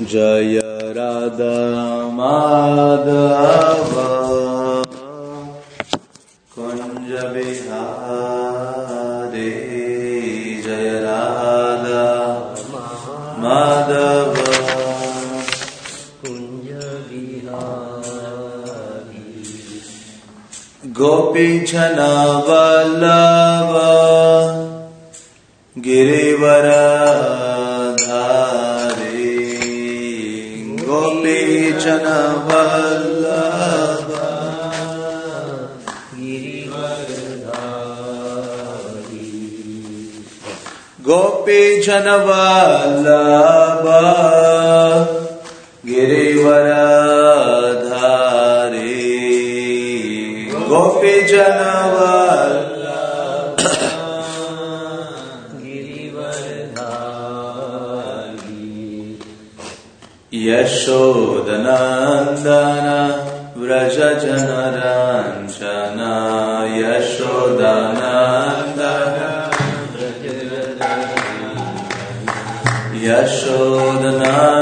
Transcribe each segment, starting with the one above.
जय राधा माधव। कुञ्ज बिहारे जय राधा माधव। कुञ्ज बिहारी। गोपीजन वल्लभ गिरिवरधारी गोपीजन वल्लभ गिरिवरधारी गोपीजन वल्लभ गिरिवरधारी गोपीजन वल्लभ व्रजनराञ्जना यशोदाना व्रज यशोदना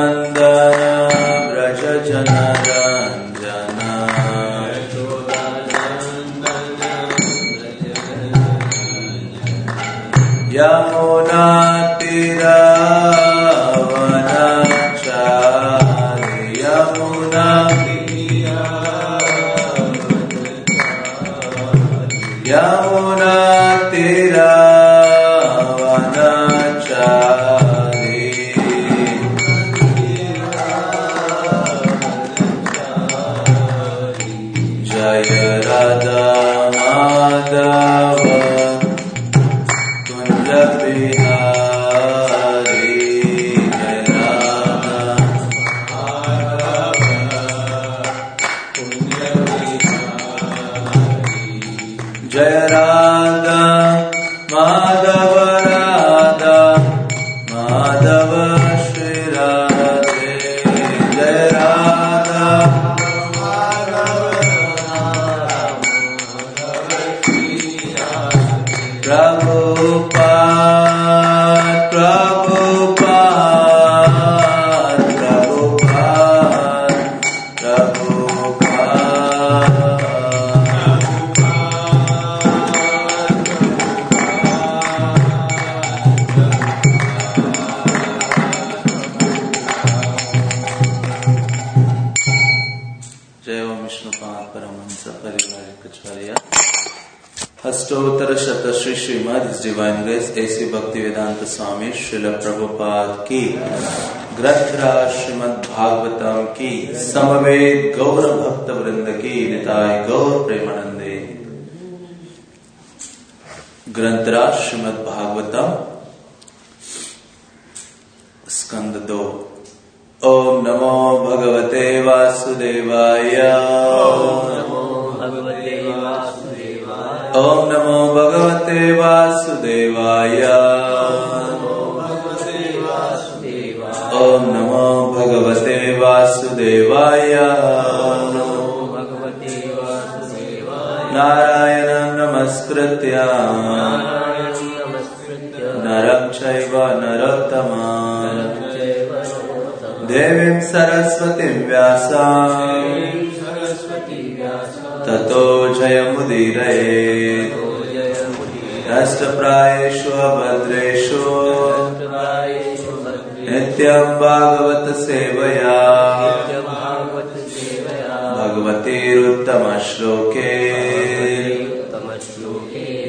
उत्तमश्लोके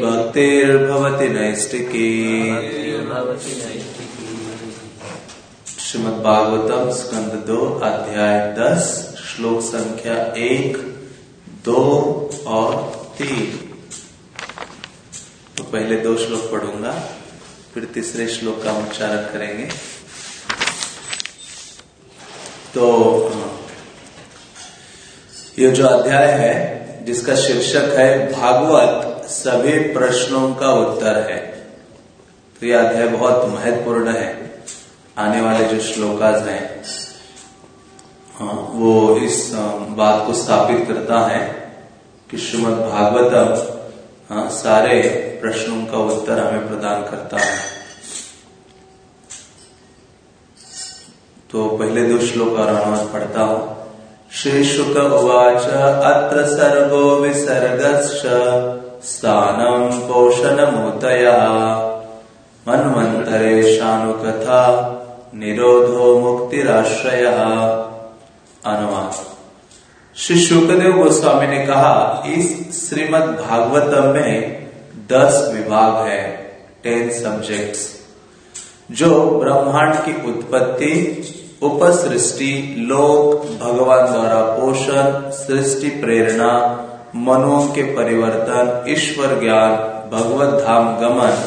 भक्तिर्भवति नैष्टिकी श्रीमद् भागवतम स्कंद दो अध्याय दस श्लोक संख्या एक दो और तीन। तो पहले दो श्लोक पढ़ूँगा फिर तीसरे श्लोक का उच्चारण करेंगे। तो ये जो अध्याय है जिसका शीर्षक है भागवत सभी प्रश्नों का उत्तर है। तो यह अध्याय बहुत महत्वपूर्ण है। आने वाले जो श्लोकाज हैं हाँ, वो इस बात को स्थापित करता है कि श्रीमद भागवतम हाँ, सारे प्रश्नों का उत्तर हमें प्रदान करता है। तो पहले दो श्लोक और अनुवाद पढ़ता हूँ। श्री शुक उवाच, अत्र सर्गो विसर्गश्च, स्थानं पोषणमुतयः मन्वन्तरेशानुकथा निरोधो मुक्तिराश्रयः। अनुवाद। श्री शुकदेव गोस्वामी ने कहा, इस श्रीमद् भागवतम में दस विभाग है टेन सब्जेक्ट्स जो ब्रह्मांड की उत्पत्ति उपसृष्टि, लोक, भगवान द्वारा पोषण, सृष्टि, प्रेरणा मनुओं के परिवर्तन, ईश्वर ज्ञान, भगवत धाम गमन,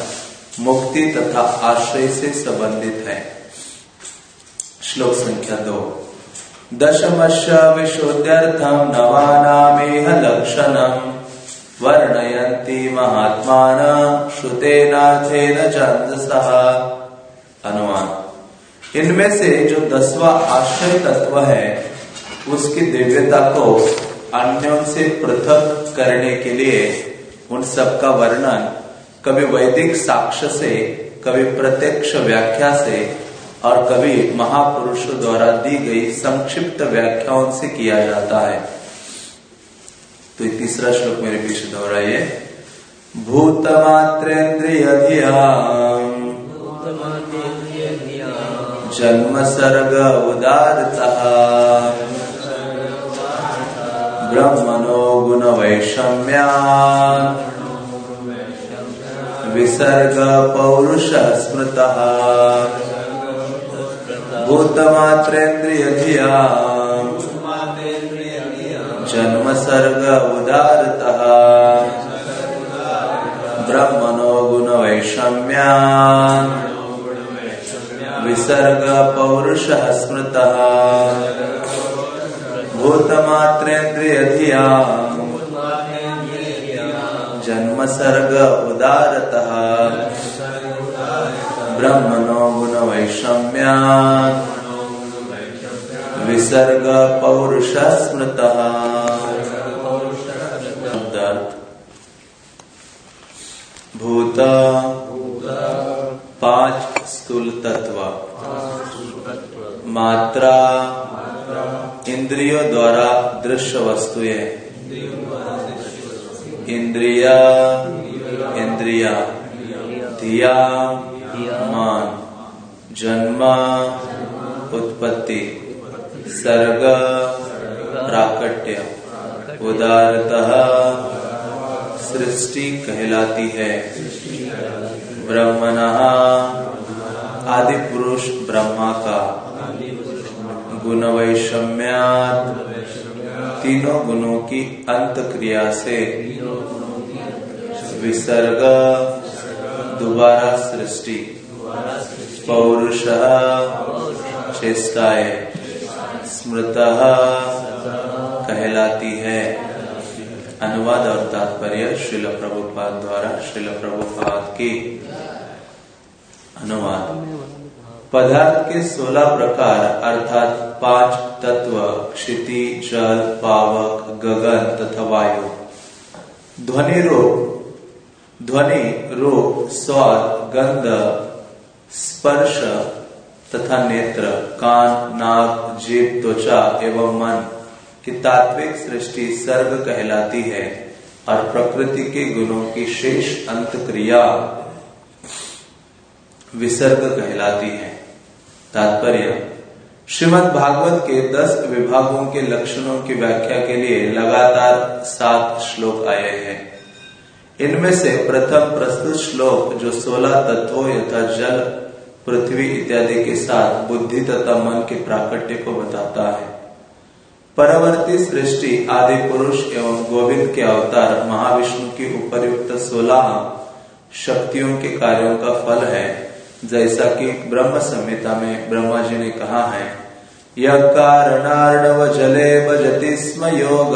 मुक्ति तथा आश्रय से संबंधित है। श्लोक संख्या दो। दशमश विशुद्ध्यर्थम नवानामेह लक्षणम वर्णयन्ति महात्मान श्रुतेनाथेन छंदसः अनुमान इनमें से जो दसवा आश्रय तत्व है, उसकी दिव्यता को अन्यों से पृथक करने के लिए उन सब का वर्णन कभी वैदिक साक्ष्य से, कभी प्रत्यक्ष व्याख्या से और कभी महापुरुषों द्वारा दी गई संक्षिप्त व्याख्याओं से किया जाता है। तो तीसरा श्लोक मेरे पीछे दोहराइए। भूतमात्रेन्द्रिय जन्म सर्ग उदारता ब्रह्मणो गुण वैषम्या विसर्ग पौरुष स्मृत भूतमात्रेन्द्रिय जन्म सर्ग उदारतः ब्रह्मणो गुण वैषम्या विसर्ग पौरुष स्मृत भूतमात्रेन्द्रिय जन्म सर्ग उदारतः ब्रह्मणो गुण वैषम्या विसर्ग पौरुष स्मृत भूत। पाँच स्थूल तत्व मात्रा इंद्रियों द्वारा दृश्य वस्तुएँ इंद्रिया इंद्रिया। धिया, मान। जन्मा, उत्पत्ति। सर्ग, प्राकट्य। उदारतः सृष्टि कहलाती है। ब्रह्मण। आदि पुरुष ब्रह्मा का। गुण वैषम्यात तीनों गुणों की अंत क्रिया से। विसर्ग। दोबारा सृष्टि। पौरुष। चेष्टाए। स्मृत। कहलाती है। अनुवाद और तात्पर्य श्रील प्रभुपाद द्वारा, श्रील प्रभुपाद की अनुवाद। पदार्थ के सोलह प्रकार, अर्थात पाँच तत्व, क्षिति, जल, पावक, गगन तथा वायु। ध्वनि रोग ध्वनि रोग स्वाद गंध, स्पर्श तथा नेत्र, कान, नाक जीव त्वचा एवं मन। की तात्विक सृष्टि सर्ग कहलाती है और प्रकृति के गुणों की शेष अंत क्रिया विसर्ग कहलाती है। तात्पर्य, श्रीमद् भागवत के दस विभागों के लक्षणों की व्याख्या के लिए लगातार सात श्लोक आए हैं। इनमें से प्रथम प्रस्तुत श्लोक जो सोलह तत्वों यथा जल, पृथ्वी इत्यादि के साथ बुद्धि तथा मन के प्राकट्य को बताता है। परवर्ती सृष्टि आदि पुरुष एवं गोविंद के अवतार महाविष्णु की उपरयुक्त सोलह शक्तियों के कार्यों का फल है, जैसा कि ब्रह्म संहिता में ब्रह्मा जी ने कहा है। यह कारणार्णव जले भजति स्म योग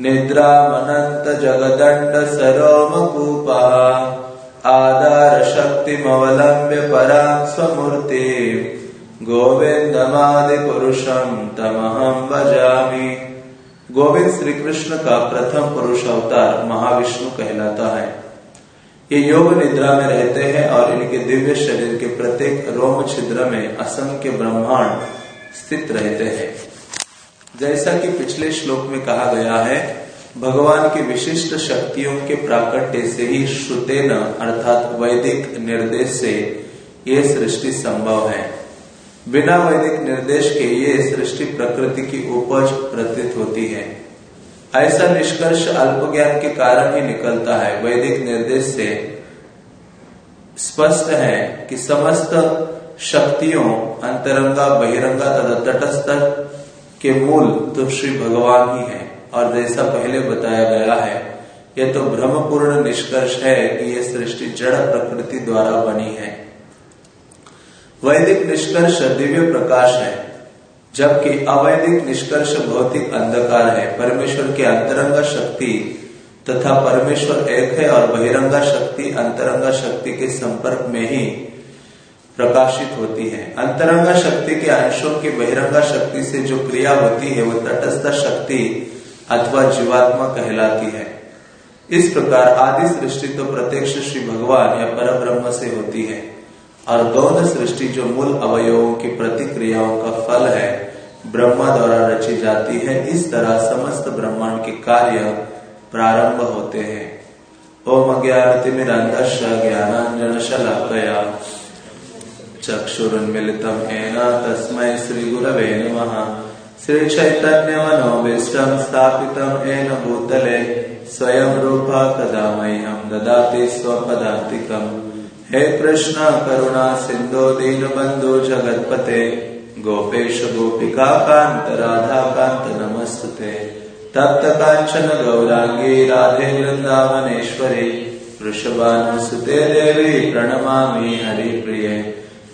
निद्रा मनंत जगदंड सरोम कूप आधार शक्ति मवलंब्य परा स्वमूर्ति गोविंदमादि पुरुषम तमहम भजामी। गोविंद श्री कृष्ण का प्रथम पुरुष अवतार महाविष्णु कहलाता है। ये योग निद्रा में रहते हैं और इनके दिव्य शरीर के प्रत्येक रोम छिद्र में असंख्य ब्रह्मांड स्थित रहते हैं। जैसा कि पिछले श्लोक में कहा गया है, भगवान की विशिष्ट शक्तियों के प्राकट्य से ही श्रुतेन अर्थात वैदिक निर्देश से ये सृष्टि संभव है। बिना वैदिक निर्देश के ये सृष्टि प्रकृति की उपज प्रतीत होती है। ऐसा निष्कर्ष अल्प ज्ञान के कारण ही निकलता है। वैदिक निर्देश से स्पष्ट है कि समस्त शक्तियों, अंतरंगा, बहिरंगा तथा तटस्थ के मूल तो श्री भगवान ही है। और जैसा पहले बताया गया है, यह तो भ्रमपूर्ण निष्कर्ष है कि यह सृष्टि जड़ प्रकृति द्वारा बनी है। वैदिक निष्कर्ष दिव्य प्रकाश है, जबकि अवैधिक निष्कर्ष भौतिक अंधकार है। परमेश्वर की अंतरंगा शक्ति तथा परमेश्वर एक है और बहिरंगा शक्ति अंतरंगा शक्ति के संपर्क में ही प्रकाशित होती है। अंतरंगा शक्ति के अंशों की बहिरंगा शक्ति से जो क्रिया होती है वह तटस्थ शक्ति अथवा जीवात्मा कहलाती है। इस प्रकार आदि सृष्टि तो प्रत्यक्ष श्री भगवान या पर ब्रह्म से होती है। और गौण सृष्टि जो मूल अवयवों की प्रतिक्रियाओं का फल है, ब्रह्मा द्वारा रची जाती है, इस तरह समस्त ब्रह्मांड के कार्य प्रारंभ होते हैं। ओम ज्ञानतिमिरंधश ज्ञानांजन शलाकया चक्षुरुन्मिलितम एना तस्मै श्री गुरवे नमः। श्री चैतन्य मनोभीष्टम स्थापितम एन भूतले, स्वयं रूपा कदा मह्यम ददाति स्वपदान्तिकम् हे कृष्ण करुणा सिंधु दीन बंधु जगतपते। गोपेश गोपिका कांत राधा कांत नमस्ते तप्त कांचन गौरांगी राधे वृंदावनेश्वरी वृषभानुसुते देवी प्रणमामि हरिप्रिये।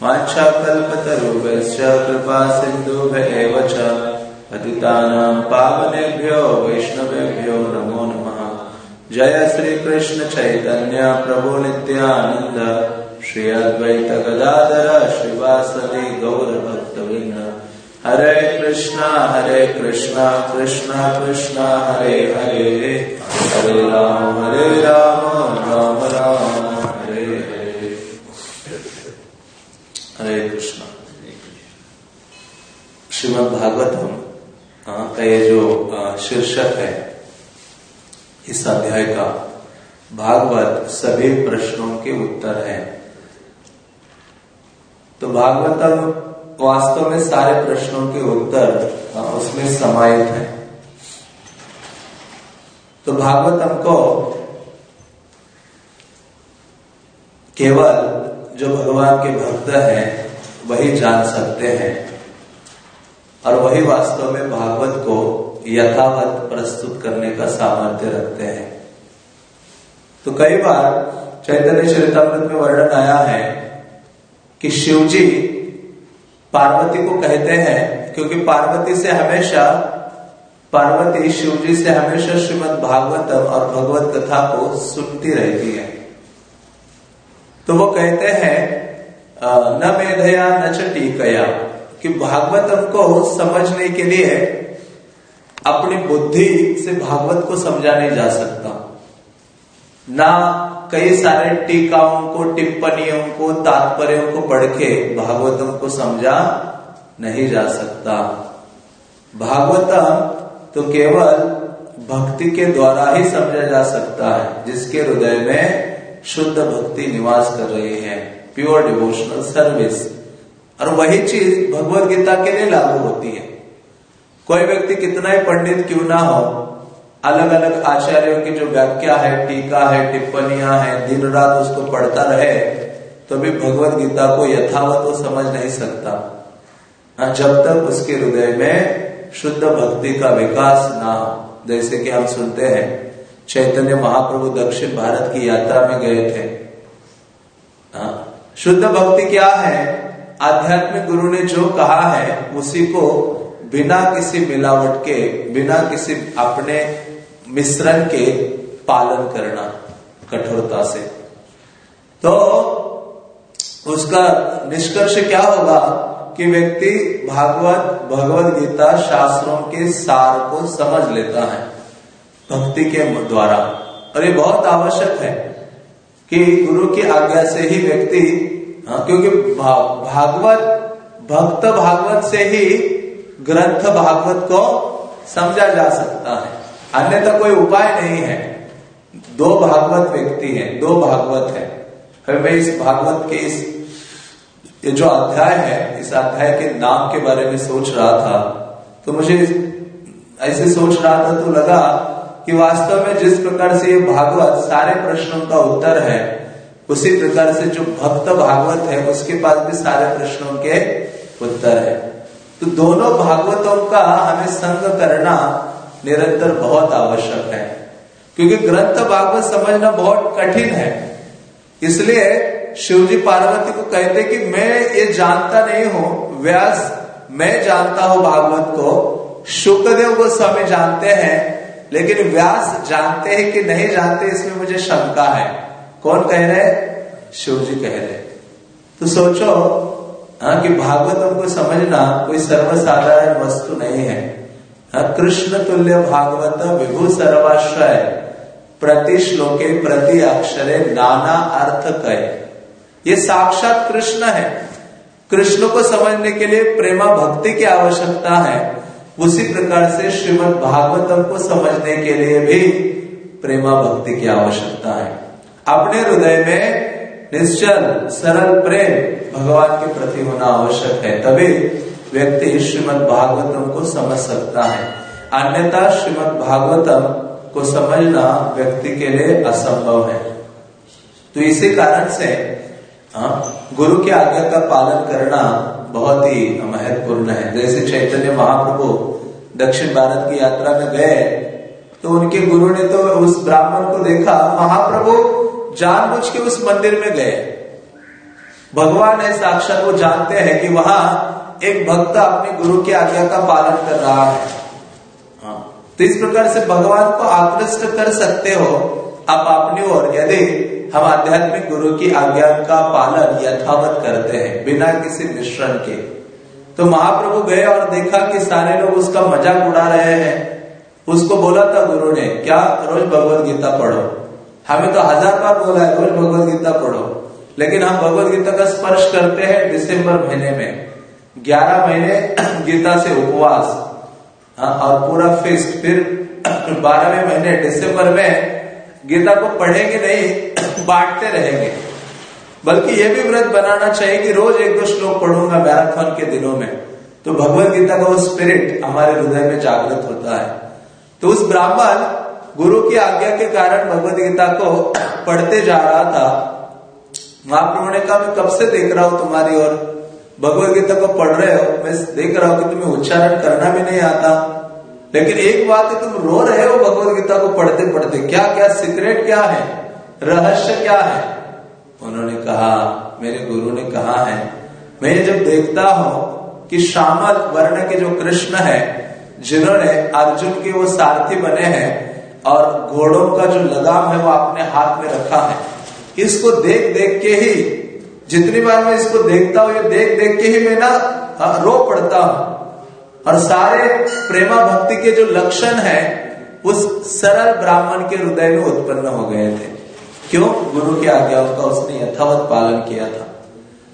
वाञ्छाकल्पतरुभ्यश्च कृपा सिन्धुभ्य च। पतितानां पावनेभ्यो वैष्णवेभ्यो नमो नमः। जय श्री कृष्ण चैतन्य प्रभु नित्यानंद श्री अद्वैत गदाधर श्रीवासदि गौर भक्तवृंद हरे कृष्णा हरे कृष्णा कृष्णा कृष्णा, हरे हरे। हरे राम हरे राम राम राम, हरे हरे। हरे कृष्णा। श्रीमद् भागवतम का ये जो शीर्षक है इस अध्याय का भागवत सभी प्रश्नों के उत्तर है। तो भागवतम वास्तव में सारे प्रश्नों के उत्तर उसमें समाहित है। तो भागवत हमको केवल जो भगवान के भक्त हैं, वही जान सकते हैं। और वही वास्तव में भागवत को यथावत प्रस्तुत करने का सामर्थ्य रखते हैं। तो कई बार चैतन्य चरितमृत में वर्णन आया है कि शिवजी पार्वती को कहते हैं, क्योंकि पार्वती से हमेशा, पार्वती शिवजी से हमेशा श्रीमद भागवतम और भगवत कथा को सुनती रहती है। तो वो कहते हैं न मेधया न टीकया, कि भागवतम को समझने के लिए अपनी बुद्धि से भागवत को समझा नहीं जा सकता। ना कई सारे टीकाओं को, टिप्पणियों को, तात्पर्यों को पढ़ के भागवतम को समझा नहीं जा सकता। भागवतम तो केवल भक्ति के द्वारा ही समझा जा सकता है, जिसके हृदय में शुद्ध भक्ति निवास कर रही है प्योर डिवोशनल सर्विस और वही चीज़ भगवत गीता के लिए लागू होती है। कोई व्यक्ति कितना ही पंडित क्यों ना हो अलग अलग आचार्यों की जो व्याख्या है टीका है टिप्पणियाँ हैं दिन रात उसको पढ़ता रहे तो भी भगवत गीता को यथावत वो समझ नहीं सकता। हाँ, जब तक उसके हृदय में शुद्ध भक्ति का विकास ना हो जैसे कि हम सुनते हैं चैतन्य महाप्रभु दक्षिण भारत की यात्रा में गए थे। हाँ, शुद्ध भक्ति क्या है? आध्यात्मिक गुरु ने जो कहा है उसी को बिना किसी मिलावट के बिना किसी अपने मिश्रण के पालन करना कठोरता से। तो उसका निष्कर्ष क्या होगा कि व्यक्ति भागवत भगवत गीता शास्त्रों के सार को समझ लेता है भक्ति के द्वारा। और ये बहुत आवश्यक है कि गुरु की आज्ञा से ही व्यक्ति हाँ, क्योंकि भागवत भक्त भागवत से ही ग्रंथ भागवत को समझा जा सकता है। अन्यथा कोई उपाय नहीं है। दो भागवत व्यक्ति हैं, दो भागवत है। फिर मैं इस भागवत के इस, ये जो अध्याय है, इस अध्याय के नाम के बारे में सोच रहा था। तो मुझे ऐसे सोच रहा था तो लगा कि वास्तव में जिस प्रकार से ये भागवत सारे प्रश्नों का उत्तर है, उसी प्रकार से जो भक्त भागवत है, उसके पास भी सारे प्रश्नों के उत्तर है। तो दोनों भागवतों का हमें संग करना निरंतर बहुत आवश्यक है। क्योंकि ग्रंथ भागवत समझना बहुत कठिन है। इसलिए शिवजी पार्वती को कहते कि मैं ये जानता नहीं हूँ, व्यास, मैं जानता हूँ भागवत को, शुक्रदेव गोस्वामी जानते हैं, लेकिन व्यास जानते हैं कि नहीं जानते इसमें मुझे शंका है। कौन कह रहे शिव जी कह रहे तो सोचो हाँ कि भागवत हमको समझना, कोई सर्वसाधारण वस्तु नहीं है। हाँ कृष्ण तुल्य भागवत विभु सर्वाश्रय, प्रति श्लोके, प्रति अक्षरे नाना अर्थ कहे। ये साक्षात कृष्ण है। कृष्ण को समझने के लिए प्रेमा भक्ति की आवश्यकता है। उसी प्रकार से श्रीमद भागवतम को समझने के लिए भी प्रेमा भक्ति की आवश्यकता है। अपने हृदय में निश्चल सरल प्रेम भगवान के प्रति होना आवश्यक है। तभी व्यक्ति श्रीमद भागवतम को समझ सकता है। अन्यथा श्रीमद भागवतम को समझना व्यक्ति के लिए असंभव है। तो इसी कारण से हाँ, गुरु की आज्ञा का पालन करना बहुत ही महत्वपूर्ण है। जैसे चैतन्य महाप्रभु दक्षिण भारत की यात्रा में गए तो उनके गुरु ने तो उस ब्राह्मण को देखा महाप्रभु जानबूझ के उस मंदिर में गए। भगवान है साक्षात वो जानते हैं कि वहाँ एक भक्त अपने गुरु की आज्ञा का पालन कर रहा है। हाँ, तो इस प्रकार से भगवान को आकृष्ट कर सकते हो आप अपनी ओर यदि हम आध्यात्मिक गुरु की आज्ञा का पालन यथावत करते हैं बिना किसी मिश्रण के। तो महाप्रभु गए और देखा कि सारे लोग उसका मज़ाक उड़ा रहे हैं। उसको बोला था गुरु ने क्या रोज भगवत गीता पढ़ो? हमें तो हज़ार बार बोला है भगवत गीता पढ़ो। लेकिन हम भगवत गीता का स्पर्श करते हैं दिसंबर महीने में। ग्यारह महीने गीता से उपवास। हाँ, और पूरा फिस्ट फिर बारहवें महीने दिसंबर में गीता को पढ़ेंगे नहीं बांटते रहेंगे। बल्कि यह भी व्रत बनाना चाहिए कि रोज एक दो श्लोक पढ़ूँगा मैराथन के दिनों में। तो भगवत गीता का वो स्पिरिट हमारे हृदय में जागृत होता है। तो उस ब्राह्मण गुरु की आज्ञा के कारण भगवत गीता को पढ़ते जा रहा था। महाप्रभु ने कहा, मैं कब से देख रहा हूँ तुम्हारी और भगवत गीता को पढ़ रहे हो? मैं देख रहा हूँ कि तुम्हें उच्चारण करना भी नहीं आता। लेकिन एक बात है, तुम रो रहे हो भगवत गीता को पढ़ते पढ़ते। क्या क्या सीक्रेट क्या है? रहस्य क्या है? उन्होंने कहा, मेरे गुरु ने कहा है, मैं जब देखता हूँ कि श्यामल वर्ण के जो कृष्ण है, जिन्होंने अर्जुन के वो सारथी बने हैं और घोड़ों का जो लगाम है वो अपने हाथ में रखा है। इसको देख देख के ही जितनी बार मैं इसको देखता हूँ ये देख देख के ही मैं ना हाँ, रो पड़ता हूँ। और सारे प्रेमा भक्ति के जो लक्षण है उस सरल ब्राह्मण के हृदय में उत्पन्न हो गए थे। क्यों? गुरु की आज्ञाओं का उसने यथावत पालन किया था।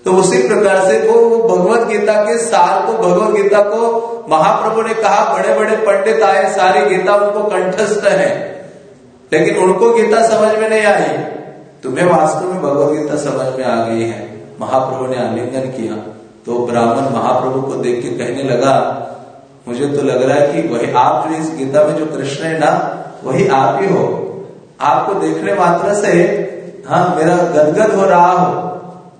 तो उसी प्रकार से वो भगवत गीता के सार को, भगवत गीता को महाप्रभु ने कहा बड़े बड़े पंडित आए, सारी गीता उनको कंठस्थ है। लेकिन उनको गीता समझ में नहीं आई। तुम्हें वास्तव में भगवत गीता समझ में आ गई है। महाप्रभु ने आलिंगन किया। तो ब्राह्मण महाप्रभु को देख के कहने लगा, मुझे तो लग रहा है कि वही आप जो इस गीता में जो कृष्ण है ना, वही आप ही हो। आपको देखने मात्र से हाँ मेरा गदगद हो रहा हो।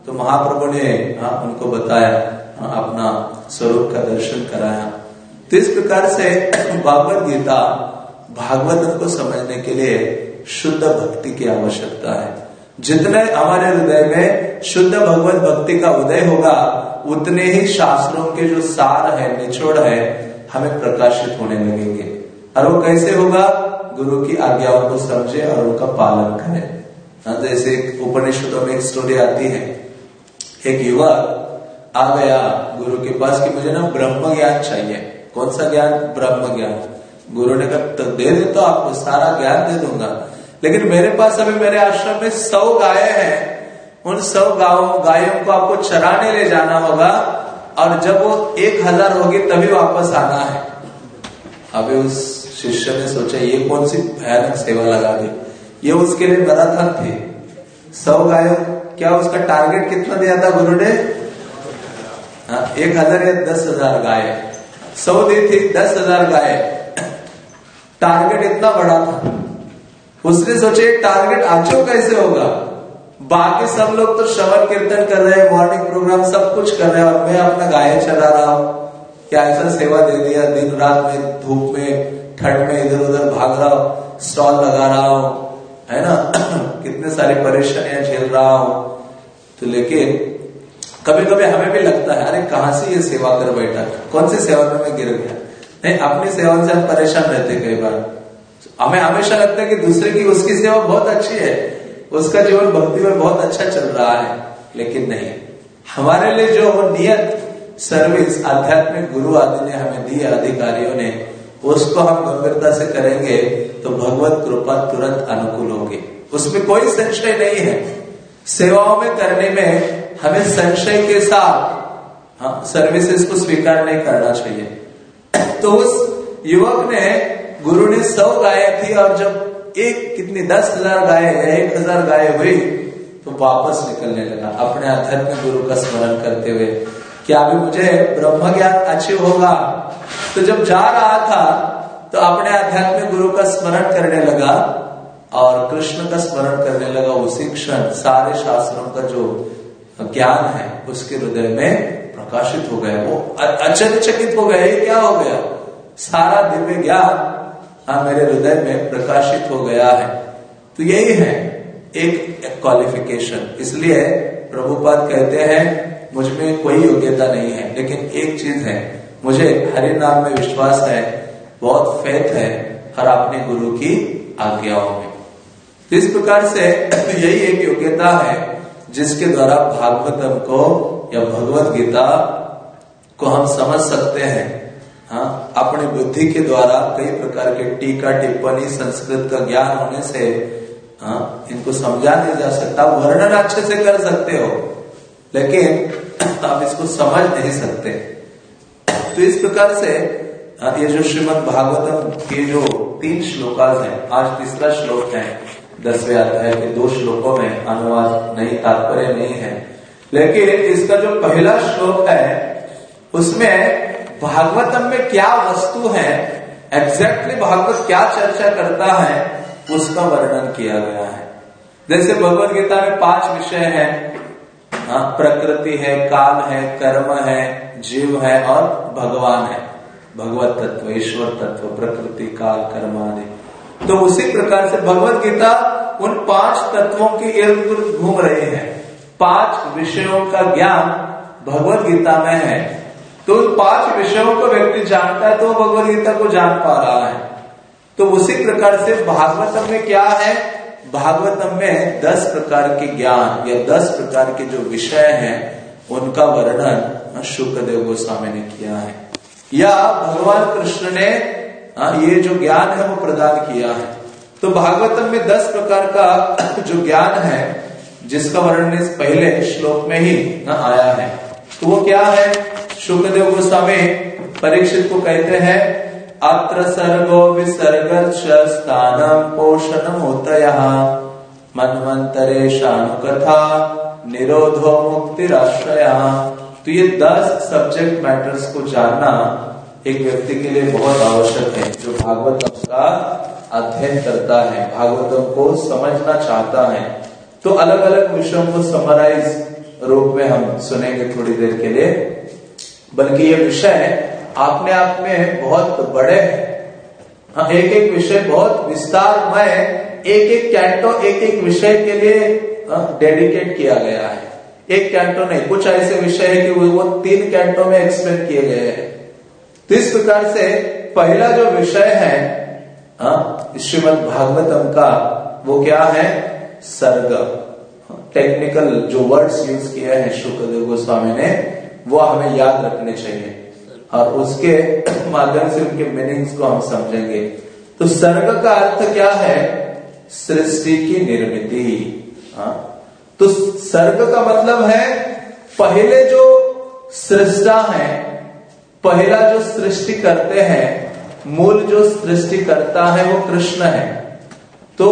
तो महाप्रभु ने हाँ उनको बताया हाँ, अपना स्वरूप का दर्शन कराया। तो इस प्रकार से भागवत गीता भागवत को समझने के लिए शुद्ध भक्ति की आवश्यकता है। जितने हमारे हृदय में शुद्ध भगवत भक्ति का उदय होगा उतने ही शास्त्रों के जो सार है निचोड़ है हमें प्रकाशित होने लगेंगे। और वो कैसे होगा? गुरु की आज्ञाओं को समझे और उनका पालन करें। हाँ, जैसे उपनिषदों में एक स्टोरी आती है। एक युवक आ गया गुरु के पास कि मुझे ना ब्रह्म ज्ञान चाहिए। कौन सा ज्ञान? ब्रह्म ज्ञान गुरु ने कहा तो दे दे तो आपको, सारा ज्ञान दे दूँगा। लेकिन मेरे पास अभी मेरे आश्रम में सौ गाय हैं। उन सौ गायों गायों को आपको चराने ले जाना होगा और जब वो एक हज़ार होगी तभी वापस आना है। अभी उस शिष्य ने सोचा, ये कौन सी भयानक सेवा लगा दी? ये उसके लिए मैराथन थी। सौ गायों क्या उसका टारगेट कितना दिया था गुरु ने हाँ, एक हज़ार या दस हज़ार गाय। सौ दी थी दस हज़ार गाय। टारगेट इतना बड़ा था। उसने सोचे टारगेट आचो कैसे होगा? बाकी सब लोग तो श्रवण कीर्तन कर रहे हैं मॉर्निंग प्रोग्राम सब कुछ कर रहे हैं और मैं अपना गाय चला रहा हूँ। क्या ऐसा सेवा दे दिया? दिन रात में धूप में ठंड में इधर उधर भाग रहा हूँ स्टॉल लगा रहा हूँ। है ना? कितने सारी परेशानियाँ झेल रहा हूँ। तो लेकिन कभी कभी हमें भी लगता है, अरे, कहाँ से ये सेवा कर बैठा कौन सी सेवा में मैं गिर गया? नहीं, अपनी सेवा से हम परेशान रहते कई बार। हमें हमेशा लगता है कि दूसरे की उसकी सेवा बहुत अच्छी है। उसका जीवन भक्ति में बहुत अच्छा चल रहा है। लेकिन नहीं। हमारे लिए जो नियत सर्विस आध्यात्मिक गुरु आदि ने हमें दी अधिकारियों ने उसको हम गंभीरता से करेंगे तो भगवत कृपा तुरंत अनुकूल होगी। उसमें कोई संशय नहीं है। सेवाओं में करने में हमें संशय के साथ हाँ सर्विसेज़ को स्वीकार नहीं करना चाहिए। तो उस युवक ने, गुरु ने सौ गाय थी और जब एक, कितनी, दस हज़ार गाय एक हज़ार गाय हुई तो वापस निकलने लगा। अपने आध्यात्मिक गुरु का स्मरण करते हुए, क्या अभी मुझे ब्रह्म ज्ञान अचीव होगा तो जब जा रहा था तो अपने आध्यात्मिक गुरु का स्मरण करने लगा और कृष्ण का स्मरण करने लगा उसी क्षण। सारे शास्त्रों का जो ज्ञान है, उसके हृदय में प्रकाशित हो गया। वो आश्चर्यचकित हो गया। क्या हो गया? सारा दिव्य ज्ञान हाँ मेरे हृदय में प्रकाशित हो गया है। तो यही है एक क्वालिफिकेशन इसलिए प्रभुपाद कहते हैं, मुझमें कोई योग्यता नहीं है, लेकिन एक चीज़ है। मुझे हरि नाम में विश्वास है, बहुत फेथ है, हर अपने गुरु की आज्ञाओं में। तो इस प्रकार से यही एक योग्यता है, जिसके द्वारा भागवतम को या भगवत गीता को हम समझ सकते हैं। हाँ अपने बुद्धि के द्वारा कई प्रकार के टीका, टिप्पणी, संस्कृत का ज्ञान होने से हाँ इनको समझा नहीं जा सकता वर्णन अच्छे से कर सकते हो, लेकिन आप इसको समझ नहीं सकते। तो इस प्रकार से ये जो श्रीमद भागवतम के जो तीन श्लोकाज हैं, आज तीसरा श्लोक है, दसवें अध्याय के दो श्लोकों में अनुवाद नहीं, तात्पर्य नहीं है। लेकिन इसका जो पहला श्लोक है, उसमें भागवतम में क्या वस्तु है एग्जैक्टली भागवत क्या चर्चा करता है, उसका वर्णन किया गया है। जैसे भगवत गीता में पाँच विषय हाँ प्रकृति है काल है, कर्म है जीव है और भगवान है। भगवत तत्व, ईश्वर तत्व, प्रकृति, काल, कर्म आदि। तो उसी प्रकार से भगवत गीता उन पाँच तत्वों के इर्द गिर्द घूम रहे हैं। पाँच विषयों का ज्ञान भगवत गीता में है। तो उन पाँच विषयों को व्यक्ति जानता है तो भगवत गीता को जान पा रहा है। तो उसी प्रकार से भागवतम में क्या है? भागवतम में दस प्रकार के ज्ञान या दस प्रकार के जो विषय हैं, उनका वर्णन शुक्रदेव गोस्वामी ने किया है। या भगवान कृष्ण ने ये जो ज्ञान है वो प्रदान किया है। तो भागवतम में दस प्रकार का जो ज्ञान है, जिसका वर्णन पहले श्लोक में ही न आया है। तो वो क्या है? शुक्रदेव गोस्वामी परीक्षित को कहते हैं, अत्र सर्गो विसर्ग स्थानम पोषण होतय मनमंतरे शानुकथा निरोधो मुक्तिराश्रय। तो ये दस सब्जेक्ट मैटर्स को जानना एक व्यक्ति के लिए बहुत आवश्यक है जो भागवतम का अध्ययन करता है भागवतम को समझना चाहता है। तो अलग अलग विषयों को समराइज रूप में हम सुनेंगे थोड़ी देर के लिए। बल्कि ये विषय अपने आप में बहुत बड़े हैं। हाँ एक एक विषय बहुत विस्तारमय एक एक कैंटो एक एक विषय के लिए डेडिकेट हाँ, किया गया है। एक कैंटो नहीं कुछ ऐसे विषय है कि वो तीन कैंटो में एक्सप्लेन किए गए हैं। तो इस प्रकार से पहला जो विषय है हाँ, श्रीमद भागवतम का वो क्या है? सर्ग। टेक्निकल जो वर्ड्स यूज़ किए हैं शुक्रदेव गोस्वामी ने वो हमें याद रखने चाहिए। और उसके माध्यम से उनके मीनिंग्स को हम समझेंगे। तो सर्ग का अर्थ क्या है? सृष्टि की निर्मित। हाँ? तो सर्ग का मतलब है, पहले जो सृष्टा है, पहला जो सृष्टि करते हैं, मूल जो सृष्टि करता है वो कृष्ण है। तो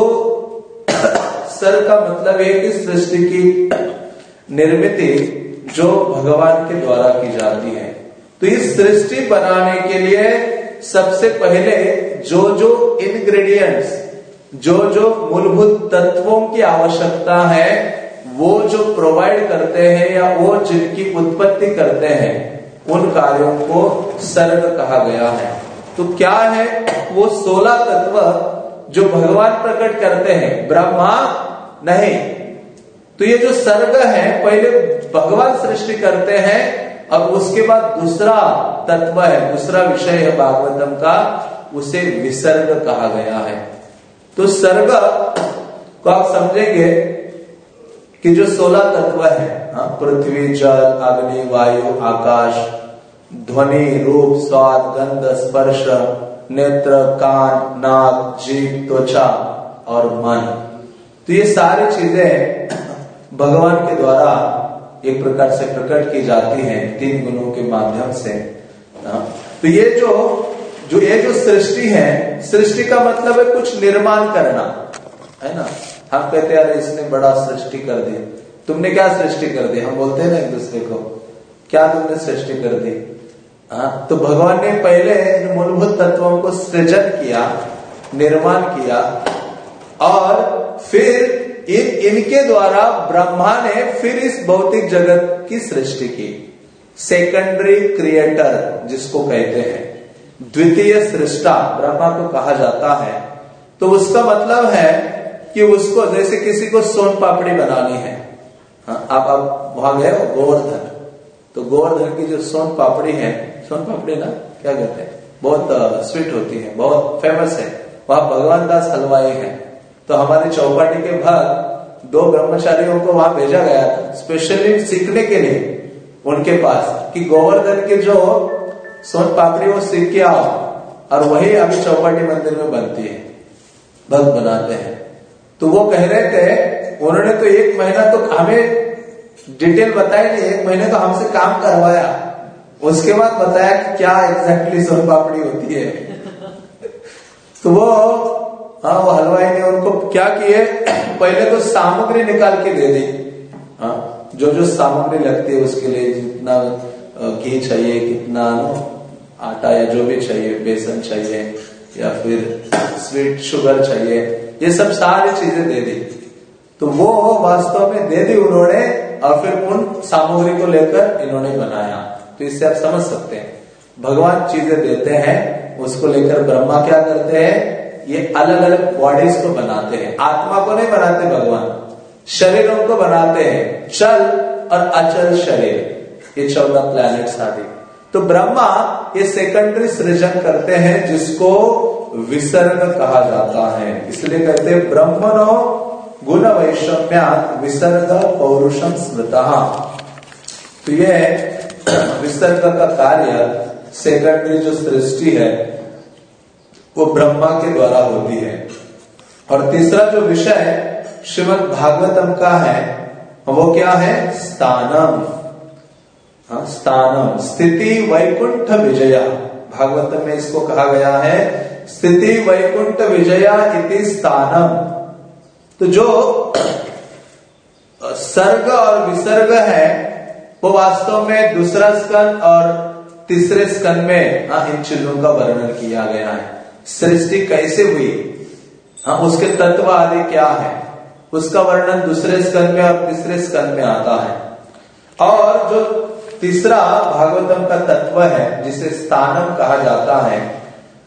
सर का मतलब है कि सृष्टि की निर्मिति जो भगवान के द्वारा की जाती है। तो इस सृष्टि बनाने के लिए सबसे पहले जो जो इंग्रेडिएंट्स जो जो मूलभूत तत्वों की आवश्यकता है वो जो प्रोवाइड करते हैं या वो जिनकी उत्पत्ति करते हैं, उन कार्यों को सर्ग कहा गया है। तो क्या है? वो सोलह तत्व जो भगवान प्रकट करते हैं, ब्रह्मा नहीं। तो ये जो सर्ग है, पहले भगवान सृष्टि करते हैं और उसके बाद दूसरा तत्व है, दूसरा विषय है भागवतम का, उसे विसर्ग कहा गया है। तो सर्ग को आप समझेंगे कि जो सोलह तत्व है हाँ, पृथ्वी जल अग्नि वायु आकाश ध्वनि रूप स्वाद गंध स्पर्श नेत्र कान नाक जीव त्वचा और मन। तो ये सारी चीज़ें भगवान के द्वारा एक प्रकार से प्रकट की जाती हैं तीन गुणों के माध्यम से हाँ, तो ये जो जो ये जो सृष्टि है सृष्टि का मतलब है कुछ निर्माण करना है ना? हम कहते हैं इसने बड़ा सृष्टि कर दी। तुमने क्या सृष्टि कर दी? हम बोलते हैं ना एक दूसरे को, क्या तुमने सृष्टि कर दी? हाँ तो भगवान ने पहले इन मूलभूत तत्वों को सृजन किया, निर्माण किया, और फिर इन, इनके द्वारा ब्रह्मा ने फिर इस भौतिक जगत की सृष्टि की। सेकेंडरी क्रिएटर जिसको कहते हैं। द्वितीय सृष्टा, ब्रह्मा को कहा जाता है। तो उसका मतलब है कि उसको जैसे किसी को सोन पापड़ी बनानी है। हाँ, आप आप वहाँ गए हो? गोवर्धन। तो गोवर्धन की जो सोन पापड़ी है सोन पापड़ी ना क्या कहते हैं? बहुत स्वीट होती है बहुत फ़ेमस है। वहाँ भगवान दास हलवाई है। तो हमारे चौपाटी के भाग दो ब्रह्मचारियों को वहाँ भेजा गया था स्पेशली सीखने के लिए उनके पास कि गोवर्धन के जो सोन पापड़ी वो सीख के आओ और वही अभी चौपाटी मंदिर में बनती है भक्त बनाते हैं। तो वो कह रहे थे, उन्होंने तो एक महीना तो हमें डिटेल बताई नहीं, एक महीने तो हमसे काम करवाया। उसके बाद बताया कि क्या एग्जैक्टली सोन पापड़ी होती है। तो वो हाँ वो हलवाई ने उनको क्या किए? पहले तो सामग्री निकाल के दे दी। हाँ जो जो सामग्री लगती है उसके लिए जितना घी चाहिए, कितना आटा या जो भी चाहिए, बेसन चाहिए, या फिर स्वीट शुगर चाहिए। ये सब सारी चीज़ें दे दी। तो वो वास्तव में दे दी उन्होंने और फिर उन सामग्री को लेकर इन्होंने बनाया। तो इससे आप समझ सकते हैं। भगवान चीज़ें देते हैं, उसको लेकर ब्रह्मा क्या करते हैं? ये अलग अलग बॉडीज को बनाते हैं। आत्मा को नहीं बनाते भगवान, शरीरों को बनाते हैं। चल और अचल शरीर। ये चौदह प्लैनेट्स आदि। तो ब्रह्मा ये सेकेंडरी सृजन करते हैं, जिसको विसर्ग कहा जाता है। इसलिए कहते हैं, ब्रह्मनो गुण वैषम्या विसर्ग पौरुषम स्मृत। तो ये विसर्ग का कार्य सेकेंडरी जो सृष्टि है, वो ब्रह्मा के द्वारा होती है। और तीसरा जो विषय श्रीमद भागवतम का है, वो क्या है? स्थानम। स्थानम। स्थिति वैकुंठ विजया। भागवत में इसको कहा गया है, स्थिति वैकुंठ विजया इति स्थानम। तो जो सर्ग और विसर्ग है, वो वास्तव में दूसरा स्कन और तीसरे स्कन में हाँ इन चीज़ों का वर्णन किया गया है। सृष्टि कैसे हुई? हाँ उसके तत्व आदि क्या है? उसका वर्णन दूसरे स्कन में और तीसरे स्कन में आता है। और जो तीसरा भागवतम का तत्व है जिसे स्थानम कहा जाता है।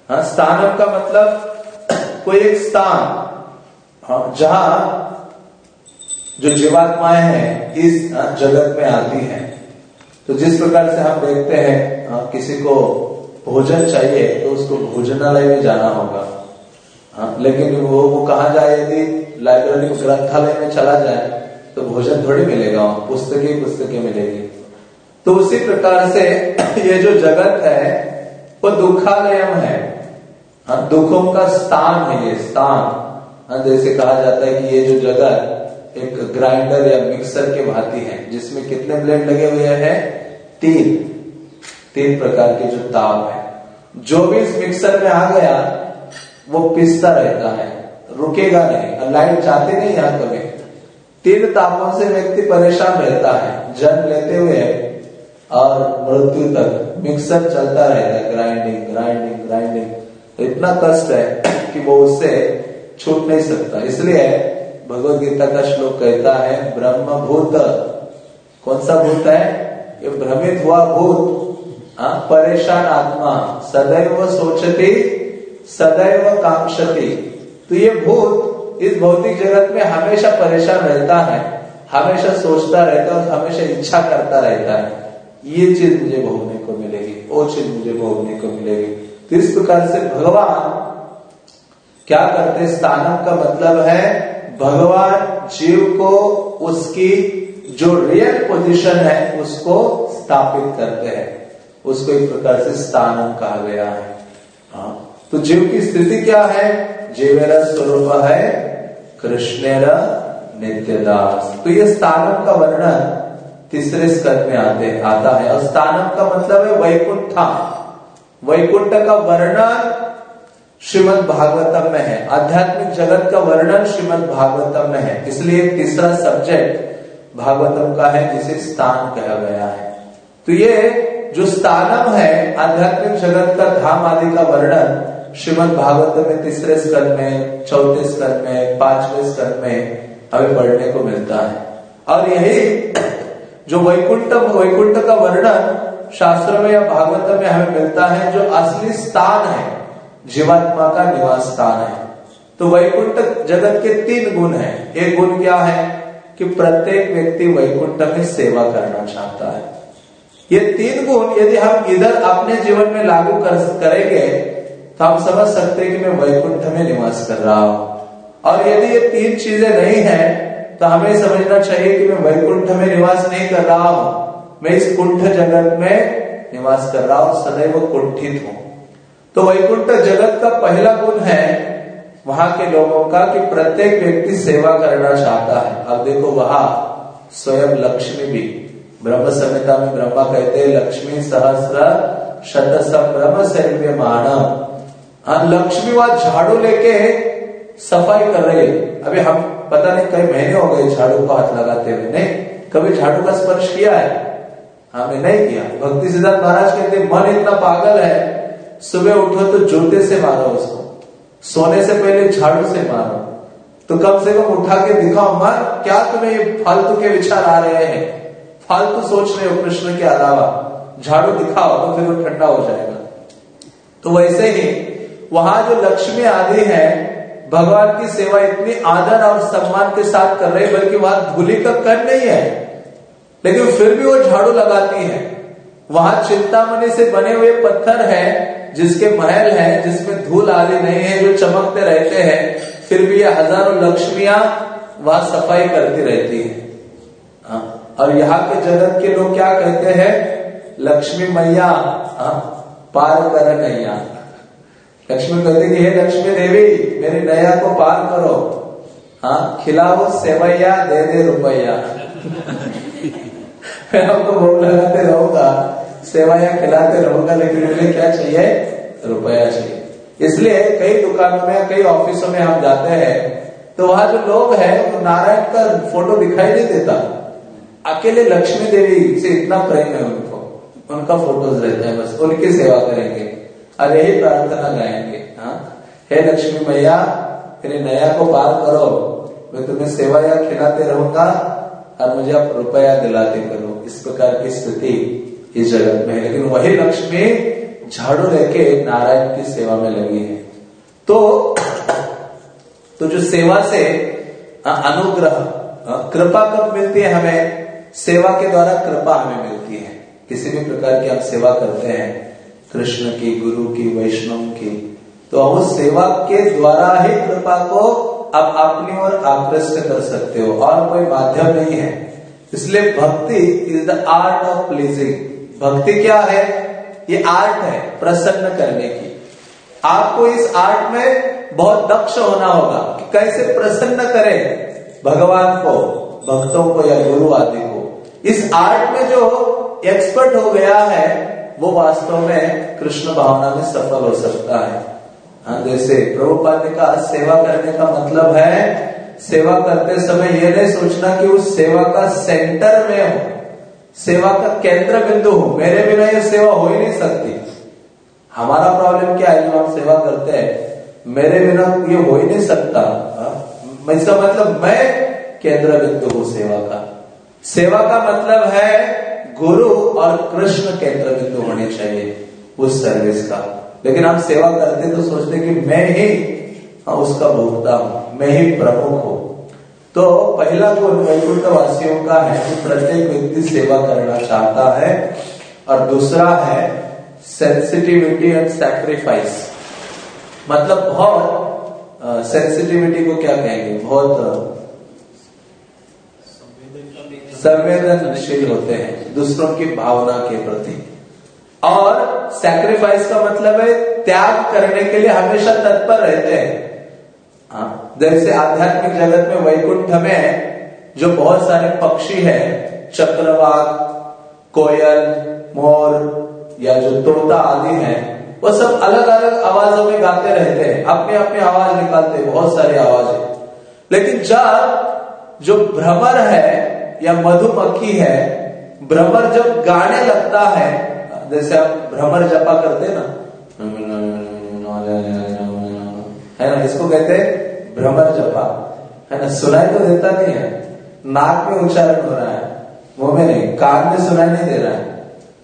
हाँ स्थानम का मतलब कोई एक स्थान हाँ जहाँ जो जीवात्माएँ हैं इस जगत में आती हैं। तो जिस प्रकार से हम देखते हैं हाँ, किसी को भोजन चाहिए तो उसको भोजनालय में जाना होगा। हाँ, लेकिन वो वो कहा जाए यदि लाइब्रेरी ग्रंथालय में चला जाए तो भोजन थोड़ी मिलेगा पुस्तकें पुस्तकें मिलेगी। तो उसी प्रकार से ये जो जगत है वो दुखालयम है। हाँ, दुखों का स्थान है ये स्थान। हाँ, जैसे कहा जाता है कि ये जो जगत एक ग्राइंडर या मिक्सर के भांति है जिसमें कितने ब्लेड लगे हुए हैं? तीन। तीन प्रकार के जो ताप है। जो भी इस मिक्सर में आ गया वो पिसता रहता है रुकेगा नहीं लाइट जाती नहीं यहाँ कभी। तीन तापों से व्यक्ति परेशान रहता है जन्म लेते हुए और मृत्यु तक मिक्सर चलता रहता है ग्राइंडिंग ग्राइंडिंग ग्राइंडिंग इतना कष्ट है कि वो उससे छूट नहीं सकता। इसलिए भगवत गीता का श्लोक कहता है ब्रह्म भूत। कौन सा भूत है? ये भ्रमित हुआ भूत। आ, परेशान आत्मा। सदैव सोचती सदैव कांक्षती। तो ये भूत इस भौतिक जगत में हमेशा परेशान रहता है हमेशा सोचता रहता है हमेशा इच्छा करता रहता है। ये चीज़ मुझे भोगने को मिलेगी, वो चीज़ मुझे भोगने को मिलेगी। तो इस प्रकार से भगवान क्या करते स्थानक का मतलब है, भगवान जीव को उसकी जो रियल पोजीशन है, उसको स्थापित करते हैं। उसको एक प्रकार से स्थानम कहा गया है। हाँ। तो जीव की स्थिति क्या है? जीवेरा स्वरूप है, कृष्णेरा नित्यदास। तो ये स्थानम का वर्णन तीसरे स्कंद में आते आता है, और स्थानम का मतलब है वैकुंठा। वैकुंठ का वर्णन श्रीमद भागवतम में है। आध्यात्मिक जगत का वर्णन श्रीमद भागवतम में है। इसलिए तीसरा सब्जेक्ट भागवतम का है, जिसे स्थान कहा गया है। तो ये जो स्थानम है, आध्यात्मिक जगत का धाम आदि का वर्णन श्रीमद भागवत में तीसरे स्कंद में, चौथे स्कंद में, पाँचवें स्कंद में हमें पढ़ने को मिलता है। और यही जो वैकुंठ वैकुंठ का वर्णन शास्त्र में या भागवत में हमें मिलता है, जो असली स्थान है, जीवात्मा का निवास स्थान है। तो वैकुंठ जगत के तीन गुण है। एक गुण क्या है? कि प्रत्येक व्यक्ति वैकुंठ में सेवा करना चाहता है। ये तीन गुण यदि हम इधर अपने जीवन में लागू कर, करेंगे तो हम समझ सकते हैं कि मैं वैकुंठ में निवास कर रहा हूँ। और यदि ये तीन चीज़ें नहीं है तो हमें समझना चाहिए कि मैं वैकुंठ में निवास नहीं कर रहा हूँ। मैं इस कुंठ जगत में निवास कर रहा हूँ, सदैव कुंठित हूँ। तो वैकुंठ जगत का पहला गुण है, वहाँ के लोगों का कि प्रत्येक व्यक्ति सेवा करना चाहता है। अब देखो वहाँ स्वयं लक्ष्मी भी, ब्रह्म संहिता में ब्रह्मा कहते हैं, लक्ष्मी सहस्र शत संभ्रम सैन्य मानव। हाँ लक्ष्मी वहाँ झाड़ू लेके सफ़ाई कर रही है। अभी हम पता नहीं कई महीने हो गए झाड़ू को हाथ लगाते हुए। नहीं, कभी झाड़ू का स्पर्श किया है? हमने नहीं किया। भक्ति सिद्धार्थ महाराज कहते मन इतना पागल है, सुबह उठो तो जूते से मारो उसको। सोने से पहले झाड़ू से मारो। तो कम से कम उठा के दिखाओ मन क्या तुम्हें ये फालतू के विचार आ रहे हैं? फालतू सोच रहे हो कृष्ण के अलावा। झाड़ू दिखाओ तो फिर वो ठंडा हो जाएगा। तो वैसे ही, वहाँ जो लक्ष्मी आदि है भगवान की सेवा इतनी आदर और सम्मान के साथ कर रहे बल्कि वहाँ धूली का कण नहीं है। लेकिन फिर भी वो झाड़ू लगाती है। वहाँ चिंतामणि से बने हुए पत्थर है जिसके महल है जिसमें धूल आदि नहीं है जो चमकते रहते हैं। फिर भी ये हज़ारों लक्ष्मियाँ वहाँ सफ़ाई करती रहती है। हाँ, और यहाँ के जगत के लोग क्या कहते हैं? लक्ष्मी मैया हाँ, पार कर नैया। लक्ष्मी कहते कि हे लक्ष्मी देवी, मेरी नया को पार करो। हाँ खिलाओ सेवैया, दे दे रुपया। मैं आपको भोग लगाते रहूँगा, सेवाया खिलाते रहूँगा, लेकिन मुझे क्या चाहिए? रुपया चाहिए। इसलिए कई दुकानों में, कई ऑफिसों में हम जाते हैं तो वहाँ जो लोग हैं वो नारायण का फ़ोटो दिखाई नहीं देता। अकेले लक्ष्मी देवी से इतना प्रेम है उनको। उनका फ़ोटोज़ रहता है बस, उनकी सेवा करेंगे। और यही प्रार्थना गाएँगे हाँ? हे लक्ष्मी मैया, मेरी नया को पार करो। मैं तुम्हें सेवा या खिलाते रहूँगा और मुझे आप रुपया दिलाते करो। इस प्रकार की स्थिति इस जगत में है। लेकिन वही लक्ष्मी झाड़ू लेके नारायण की सेवा में लगी है। तो तो जो सेवा से अनुग्रह कृपा कब मिलती है हमें? सेवा के द्वारा कृपा हमें मिलती है। किसी भी प्रकार की आप सेवा करते हैं। कृष्ण की, गुरु की, वैष्णव की। तो उस सेवा के द्वारा ही कृपा को आप अपनी ओर आकृष्ट कर सकते हो और कोई माध्यम नहीं है। इसलिए bhakti is the art of pleasing भक्ति क्या है? ये आर्ट है, प्रसन्न करने की। आपको इस आर्ट में बहुत दक्ष होना होगा कि कैसे प्रसन्न करें भगवान को, भक्तों को या गुरु आदि को। इस आर्ट में जो एक्सपर्ट हो गया है वो वास्तव में कृष्ण भावना में सफल हो सकता है। हाँ जैसे प्रभुपाद ने कहा, सेवा करने का मतलब है, सेवा करते समय यह नहीं सोचना कि उस सेवा का सेंटर में हो, सेवा का केंद्र बिंदु हो। मेरे बिना यह सेवा हो ही नहीं सकती। हमारा प्रॉब्लम क्या है जो हम सेवा करते हैं? मेरे बिना ये हो ही नहीं सकता। हाँ? इसका मतलब मैं केंद्र बिंदु हूँ सेवा का। सेवा का मतलब है गुरु और कृष्ण केंद्र बिंदु होने चाहिए उस सर्विस का। लेकिन हम सेवा करते तो सोचते कि मैं ही हाँ, उसका भोगता हूँ मैं ही प्रमुख हूँ। तो पहला गुण वैकुंठ वासियों का है कि प्रत्येक व्यक्ति सेवा करना चाहता है। और दूसरा है सेंसिटिविटी एंड सैक्रिफाइस मतलब बहुत सेंसिटिविटी को क्या कहेंगे? बहुत संवेदनशील होते हैं दूसरों की भावना के प्रति। और सैक्रिफाइस का मतलब है त्याग करने के लिए हमेशा तत्पर रहते हैं। हाँ, जैसे आध्यात्मिक जगत में वैकुंठ में जो बहुत सारे पक्षी हैं चक्रवात कोयल मोर या जो तोता आदि हैं वो सब अलग अलग आवाजों में गाते रहते हैं। अपने अपने आवाज़ निकालते हैं बहुत सारी आवाज़ें लेकिन जब जो भ्रमर है या मधुमक्खी है, भ्रमर जब गाने लगता है, जैसे आप भ्रमर जपा करते ना। है ना, इसको कहते हैं भ्रमर जपा। है ना, सुनाई तो देता नहीं है, नाक में उच्चारण हो रहा है, मुँह में नहीं, कान में सुनाई नहीं दे रहा है।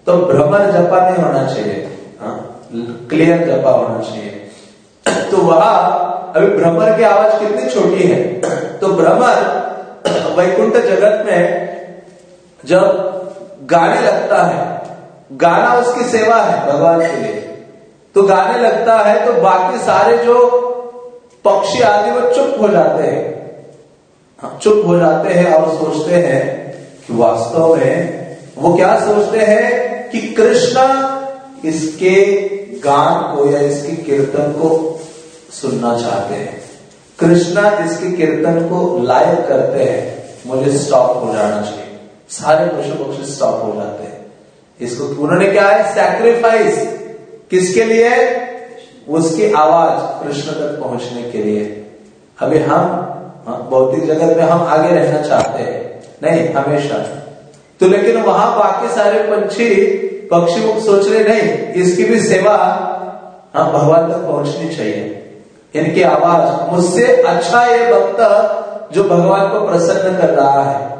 तो भ्रमर जपा नहीं होना चाहिए क्लियर जपा होना चाहिए। तो वहाँ, अभी भ्रमर की आवाज़ कितनी छोटी है तो भ्रमर वैकुंठ जगत में जब गाने लगता है, गाना उसकी सेवा है भगवान के लिए। तो गाने लगता है तो बाकी सारे जो पक्षी आदि वो चुप हो जाते हैं। चुप हो जाते हैं और सोचते हैं कि वास्तव में वो क्या सोचते हैं कि कृष्णा इसके गान को या इसके कीर्तन को सुनना चाहते हैं। कृष्णा इसके कीर्तन को लाइक करते हैं मुझे स्टॉप हो जाना चाहिए। सारे पशु पक्षी स्टॉप हो जाते हैं। इसको उन्होंने क्या है? सैक्रिफाइस किसके लिए? उसकी आवाज़ कृष्ण तक पहुँचने के लिए। अभी हम हाँ, भौतिक जगत में हम आगे रहना चाहते हैं। नहीं हमेशा। तो लेकिन वहाँ बाकी सारे पंछी पक्षी मुख सोच रहे नहीं इसकी भी सेवा हम भगवान तक पहुंचनी चाहिए। इनकी आवाज़, मुझसे अच्छा ये भक्त जो भगवान को प्रसन्न कर रहा है।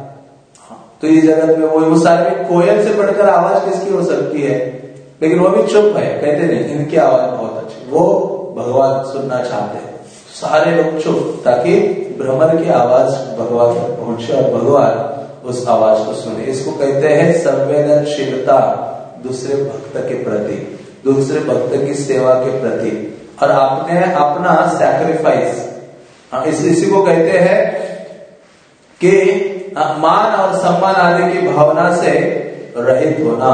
तो ये जगत में वो सारे कोयल से बढ़कर आवाज़ किसकी हो सकती है? लेकिन वो भी चुप है, कहते नहीं, इनकी आवाज़ बहुत अच्छी वो भगवान सुनना चाहते हैं। सारे लोग चुप, ताकि भ्रमर की आवाज़ भगवान तक पहुँचे और भगवान उस आवाज़ को सुने। इसको कहते हैं संवेदनशीलता, दूसरे भक्त के प्रति, दूसरे भक्त की सेवा के प्रति। और आपने अपना सैक्रिफाइस हाँ, इस इसी को कहते हैं कि मान और सम्मान आदि की भावना से रहित होना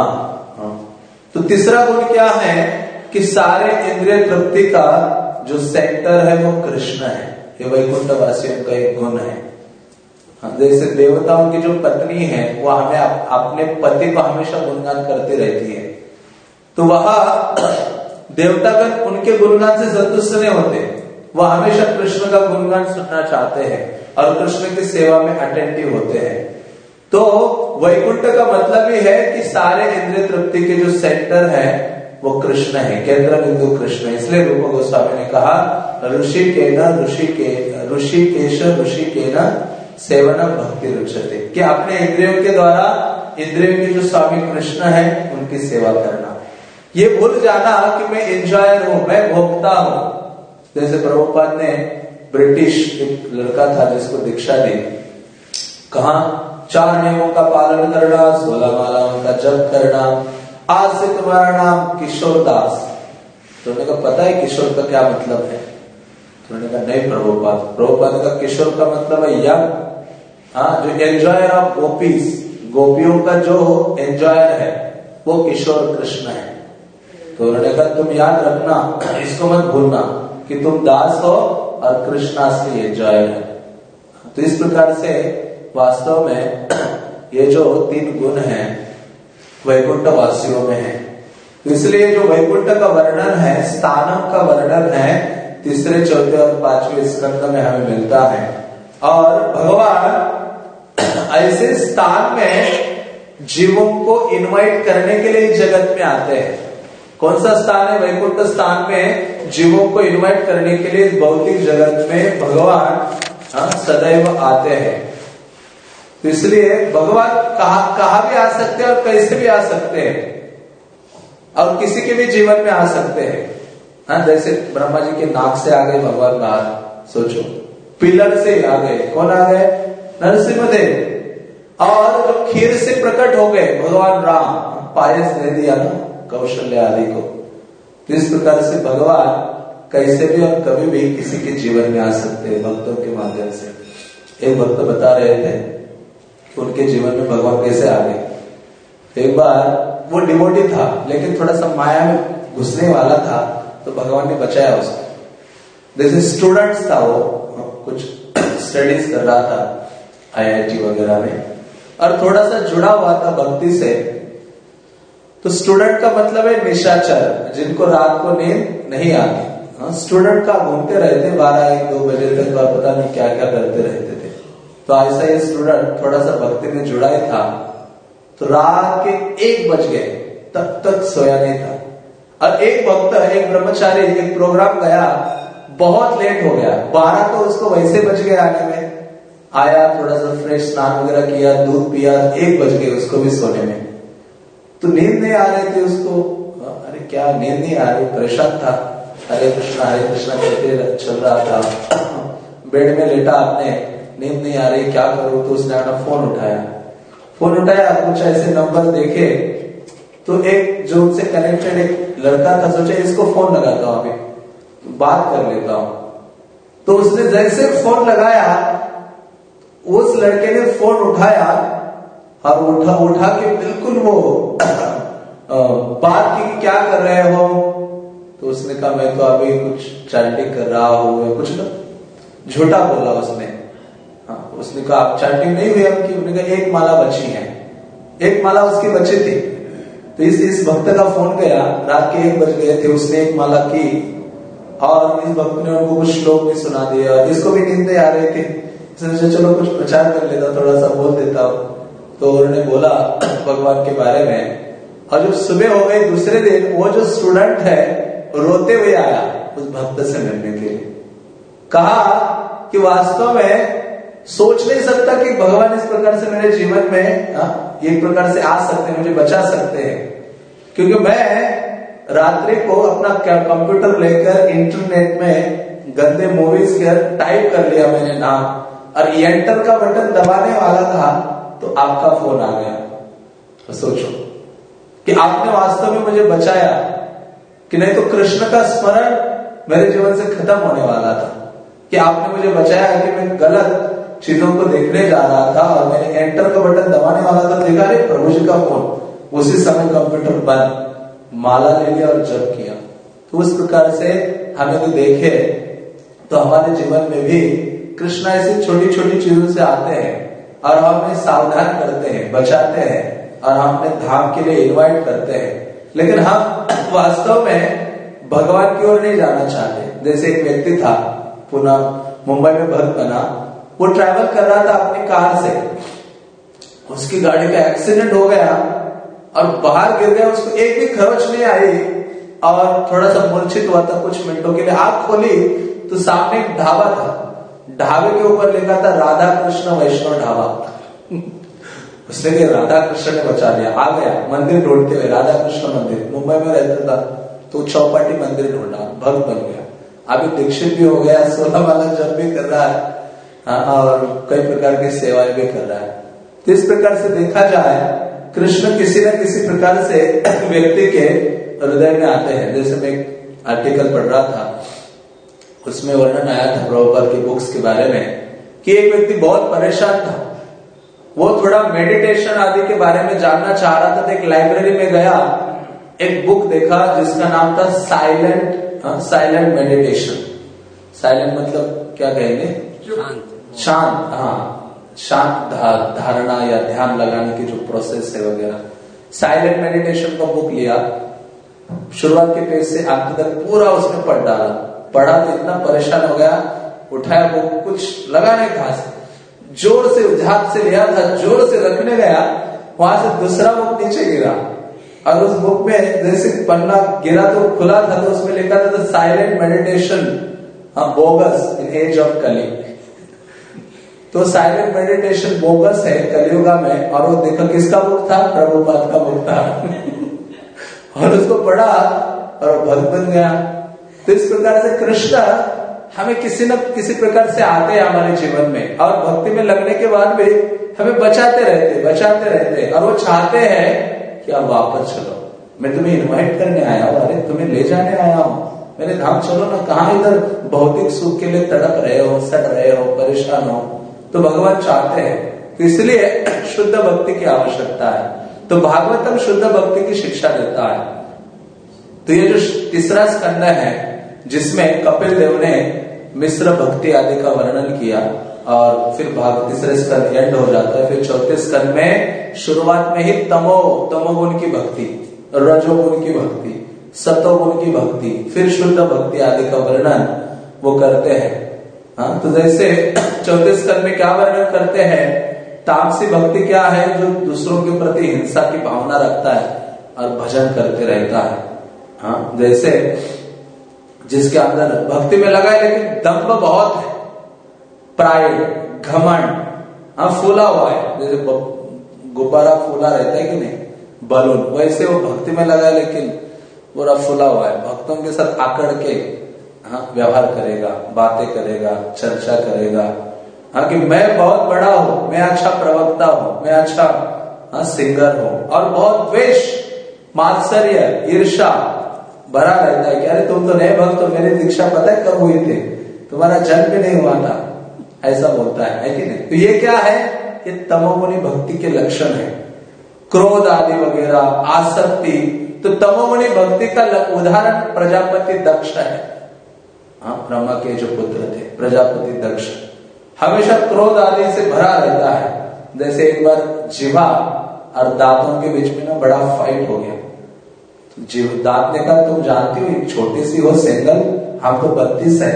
हाँ। तो तीसरा गुण क्या है कि सारे इंद्रिय तृप्ति का जो सेंटर है वो कृष्ण है। ये वैकुंठ वासियों का एक गुण है। हाँ, जैसे देवताओं की जो पत्नी है वो हमें अपने पति को हमेशा गुणगान करती रहती है। तो वह देवतागण उनके गुणगान से संतुष्ट नहीं होते। वह हमेशा कृष्ण का गुणगान सुनना चाहते हैं और कृष्ण की सेवा में अटेंटिव होते हैं। तो वैकुंठ का मतलब ही है कि सारे इंद्रिय तृप्ति के जो सेंटर है, वो कृष्ण है। केंद्र बिंदु कृष्ण है। इसलिए रूप गोस्वामी ने कहा ऋषि के न ऋषि के ऋषि केश ऋषि के न सेवन भक्ति रुचते कि अपने इंद्रियों के द्वारा, इंद्रियों के जो स्वामी कृष्ण है, उनकी सेवा करना। ये भूल जाना कि मैं एंजॉयर हूँ, मैं भोगता हूँ। जैसे प्रभुपाद ने ब्रिटिश एक लड़का था जिसको दीक्षा दी। कहा? चार नियमों का पालन करना, सोलह मालाओं का जप करना, आज से तुम्हारा नाम किशोर दास। तो उन्होंने कहा, पता है किशोर का क्या मतलब है? तो उन्होंने कहा, नहीं प्रभुपाद प्रभुपाद का किशोर का मतलब है यंग हाँ जो एंजॉयर ऑफ़ गोपीज गोपियों का जो एंजॉयर है, वो किशोर कृष्ण है। तो उन्होंने कहा, तुम याद रखना, इसको मत भूलना कि तुम दास हो और कृष्णा से ये जय है. तो इस प्रकार से वास्तव में ये जो तीन गुण है वैकुंठ वासियों में है। तो इसलिए जो वैकुंठ का वर्णन है, स्थानम का वर्णन है, तीसरे, चौथे और पाँचवें स्कंद में हमें मिलता है। और भगवान ऐसे स्थान में जीवों को इनवाइट करने के लिए जगत में आते हैं। कौन सा स्थान है? वैकुंठ स्थान में जीवों को इनवाइट करने के लिए भौतिक जगत में भगवान हाँ, सदैव आते हैं। तो इसलिए भगवान कहा कहा भी आ सकते हैं और कैसे भी आ सकते हैं। और किसी के भी जीवन में आ सकते हैं। हाँ जैसे ब्रह्मा जी के नाक से आ गए भगवान बाहर सोचो। पिलर से आ गए। कौन आ गए? नरसिंह देव और खीर से प्रकट हो गए भगवान राम पायस दे दिया। ना कौशल्य आदि को। तो इस प्रकार से भगवान कैसे भी और कभी भी किसी के जीवन में आ सकते हैं भक्तों के माध्यम से। एक भक्त बता रहे थे उनके जीवन में भगवान कैसे आ गए। एक बार वो डिवोटी था, लेकिन थोड़ा सा माया में घुसने वाला था तो भगवान ने बचाया उसको। जैसे स्टूडेंट्स था वो, कुछ स्टडीज़ कर रहा था आईआईटी वगैरह में। और थोड़ा सा जुड़ा हुआ था भक्ति से तो स्टूडेंट का मतलब है निशाचर, जिनको रात को नींद नहीं आती। स्टूडेंट का घूमते रहते, बारह एक, दो बजे तक पता नहीं क्या क्या करते रहते थे। तो ऐसा ये स्टूडेंट थोड़ा सा भक्ति में जुड़ा ही था। तो रात के एक बज गए, तब तक सोया नहीं था। और एक भक्त एक ब्रह्मचारी, एक प्रोग्राम गया, बहुत लेट हो गया। बारह तो उसको वैसे बज गए आने में। आया थोड़ा सा फ्रेश स्नान वगैरह किया, दूध पिया, एक बज गए उसको भी सोने में। तो नींद नहीं आ रही थी उसको। अरे क्या नींद नहीं आ रही? परेशान था। हरे कृष्णा हरे कृष्णा कहते चल रहा था। बेड में लेटा आपने। नींद नहीं आ रही, क्या करूँ? तो उसने अपना फ़ोन उठाया। फ़ोन उठाया, कुछ ऐसे नंबर देखे। तो एक, जो उनसे कनेक्टेड एक लड़का था, सोचा इसको फ़ोन लगाता हूँ अभी। बात कर लेता हूँ। तो उसने जैसे फ़ोन लगाया, उस लड़के ने फ़ोन उठाया और उठा उठा के बिल्कुल वो बात की क्या कर रहे हो? तो उसने कहा, मैं तो अभी कुछ चैटिंग कर रहा हूँ कुछ ना झूठा बोला उसने। हाँ उसने कहा, आप चैटिंग नहीं हुई आपकी उन्होंने कहा, एक माला बची है। एक माला उसकी बची थी। तो इस इस भक्त का फ़ोन गया, रात के एक बज गए थे, उसने एक माला की और इस भक्त ने उनको कुछ श्लोक भी सुना दिया इसको भी नींद आ रहे थे चलो कुछ प्रचार कर लेता, थोड़ा सा बोल देता हूँ। तो उन्होंने बोला, भगवान के बारे में और जब सुबह हो गई, दूसरे दिन वो जो स्टूडेंट है, रोते हुए आया उस भक्त से मिलने के लिए। कहा कि वास्तव में सोच नहीं सकता कि भगवान इस प्रकार से मेरे जीवन में एक प्रकार से आ सकते हैं, मुझे बचा सकते हैं। क्योंकि मैं रात्रि को अपना कंप्यूटर लेकर इंटरनेट में गंदे मूवीज़ के टाइप कर लिया मैंने नाम। और एंटर का बटन दबाने वाला था तो आपका फ़ोन आ गया। तो सोचो कि आपने वास्तव में मुझे बचाया कि नहीं तो कृष्ण का स्मरण मेरे जीवन से खत्म होने वाला था। कि आपने मुझे बचाया कि मैं गलत चीज़ों को देखने जा रहा था और मैंने एंटर का बटन दबाने वाला था। देखा रे प्रभु जी का फ़ोन। उसी समय कंप्यूटर बंद, माला ले लिया और जप किया। तो उस प्रकार से हमें तो देखे। तो हमारे जीवन में भी कृष्ण ऐसी छोटी छोटी चीज़ों से आते हैं और हम हमें सावधान करते हैं, बचाते हैं और हम अपने धाम के लिए इनवाइट करते हैं। लेकिन हम वास्तव में भगवान की ओर नहीं जाना चाहते। जैसे एक व्यक्ति था, पुनः मुंबई में भक्त बना। वो ट्रैवल कर रहा था अपनी कार से। उसकी गाड़ी का एक्सीडेंट हो गया और बाहर गिर गया। उसको एक भी खरोच नहीं आई और थोड़ा सा मूर्छित हुआ था। कुछ मिनटों के लिए आग खोली तो सामने एक ढाबा था। ढाबे के ऊपर लिखा था राधा कृष्ण वैष्णव ढाबा। उसने कहा राधा कृष्ण ने बचा लिया। आ गया मंदिर ढूंढते हुए राधा कृष्ण मंदिर। मुंबई में रहता था तो चौपाटी मंदिर ढूंढा भक्त बन गया। अभी दीक्षित भी हो गया सोलह वाला जब भी कर रहा है हाँ, और कई प्रकार की सेवाएँ भी कर रहा है। इस प्रकार से देखा जाए कृष्ण किसी न किसी प्रकार से व्यक्ति के हृदय में आते हैं। जैसे मैं आर्टिकल पढ़ रहा था उसमें वर्णन आया था प्रभुपाद की बुक्स के बारे में कि एक व्यक्ति बहुत परेशान था। वो थोड़ा मेडिटेशन आदि के बारे में जानना चाह रहा था तो एक लाइब्रेरी में गया एक बुक देखा जिसका नाम था साइलेंट साइलेंट मेडिटेशन साइलेंट मतलब क्या कहेंगे? शांत। हाँ शांत धारणा या ध्यान लगाने की जो प्रोसेस है वगैरह। साइलेंट मेडिटेशन का बुक लिया। शुरुआत के पेज से अंत तक पूरा उसने पढ़ डाला। पढ़ा तो इतना परेशान हो गया, उठाया वो कुछ लगा नहीं था ज़ोर से हाथ से लिया था, ज़ोर से रखने गया, वहाँ से दूसरा बुक नीचे गिरा। और उस बुक में जैसे पन्ना गिरा तो खुला था तो उसमें लिखा था silent meditation bogus in age of Kali तो साइलेंट मेडिटेशन बोगस है कलियुगा में, और वो देखो किसका बुक था? प्रभुपाद का बुक था। और उसको पढ़ा, और भक्त बन गया। तो इस प्रकार से कृष्ण हमें किसी न किसी प्रकार से आते हैं हमारे जीवन में। और भक्ति में लगने के बाद भी हमें बचाते रहते बचाते रहते और वो चाहते हैं कि आप वापस चलो। मैं तुम्हें इनवाइट करने आया हूँ। अरे, तुम्हें ले जाने आया हूँ। मेरे धाम चलो ना, कहा इधर भौतिक सुख के लिए तड़प रहे हो, सड़ रहे हो, परेशान हो? तो भगवान चाहते हैं। तो इसलिए शुद्ध भक्ति की आवश्यकता है। तो भागवतम शुद्ध भक्ति की शिक्षा देता है। तो ये जो तीसरा स्कंद है जिसमें कपिल देव ने मिश्र भक्ति आदि का वर्णन किया और फिर भाग तीसरे स्कंद एंड हो जाता है। फिर चौथे स्कंद में शुरुआत में ही तमो तमोगुण की भक्ति रजोगुण की भक्ति सतोगुण की भक्ति, फिर शुद्ध भक्ति आदि का वर्णन वो करते हैं। हाँ तो जैसे चौथे स्कंद में क्या वर्णन करते हैं? तामसी भक्ति क्या है जो दूसरों के प्रति हिंसा की भावना रखता है और भजन करते रहता है। हाँ जैसे जिसके अंदर भक्ति में लगा है, लेकिन दम्भ बहुत है। प्राइड घमंड। हाँ फूला हुआ है। जैसे गुब्बारा फूला रहता है कि नहीं? बलून। वैसे वो भक्ति में लगा है, लेकिन पूरा फूला हुआ है। भक्तों के साथ आकड़ के हाँ व्यवहार करेगा, बातें करेगा, चर्चा करेगा। हाँ कि मैं बहुत बड़ा हूँ, मैं अच्छा प्रवक्ता हूँ, मैं अच्छा हाँ सिंगर हूँ। और बहुत द्वेष, मात्सर्य ईर्षा भरा रहता है। अरे तुम तो नए भक्त हो मेरी दीक्षा पता है कब हुई थी? तुम्हारा जन्म भी नहीं हुआ था। ऐसा बोलता है, है कि नहीं? तो ये क्या है ये तमोगुणी भक्ति के लक्षण है। क्रोध आदि वगैरह आसक्ति। तो तमोगुणी भक्ति का उदाहरण प्रजापति दक्ष है। हाँ ब्रह्मा के जो पुत्र थे प्रजापति दक्ष। हमेशा क्रोध आदि से भरा रहता है। जैसे एक बार जीवा और दांतों के बीच में ना बड़ा फाइट हो गया। जीव दांत ने कहा तुम जानती हो छोटी सी हो सिंगल हम तो बत्तीस है।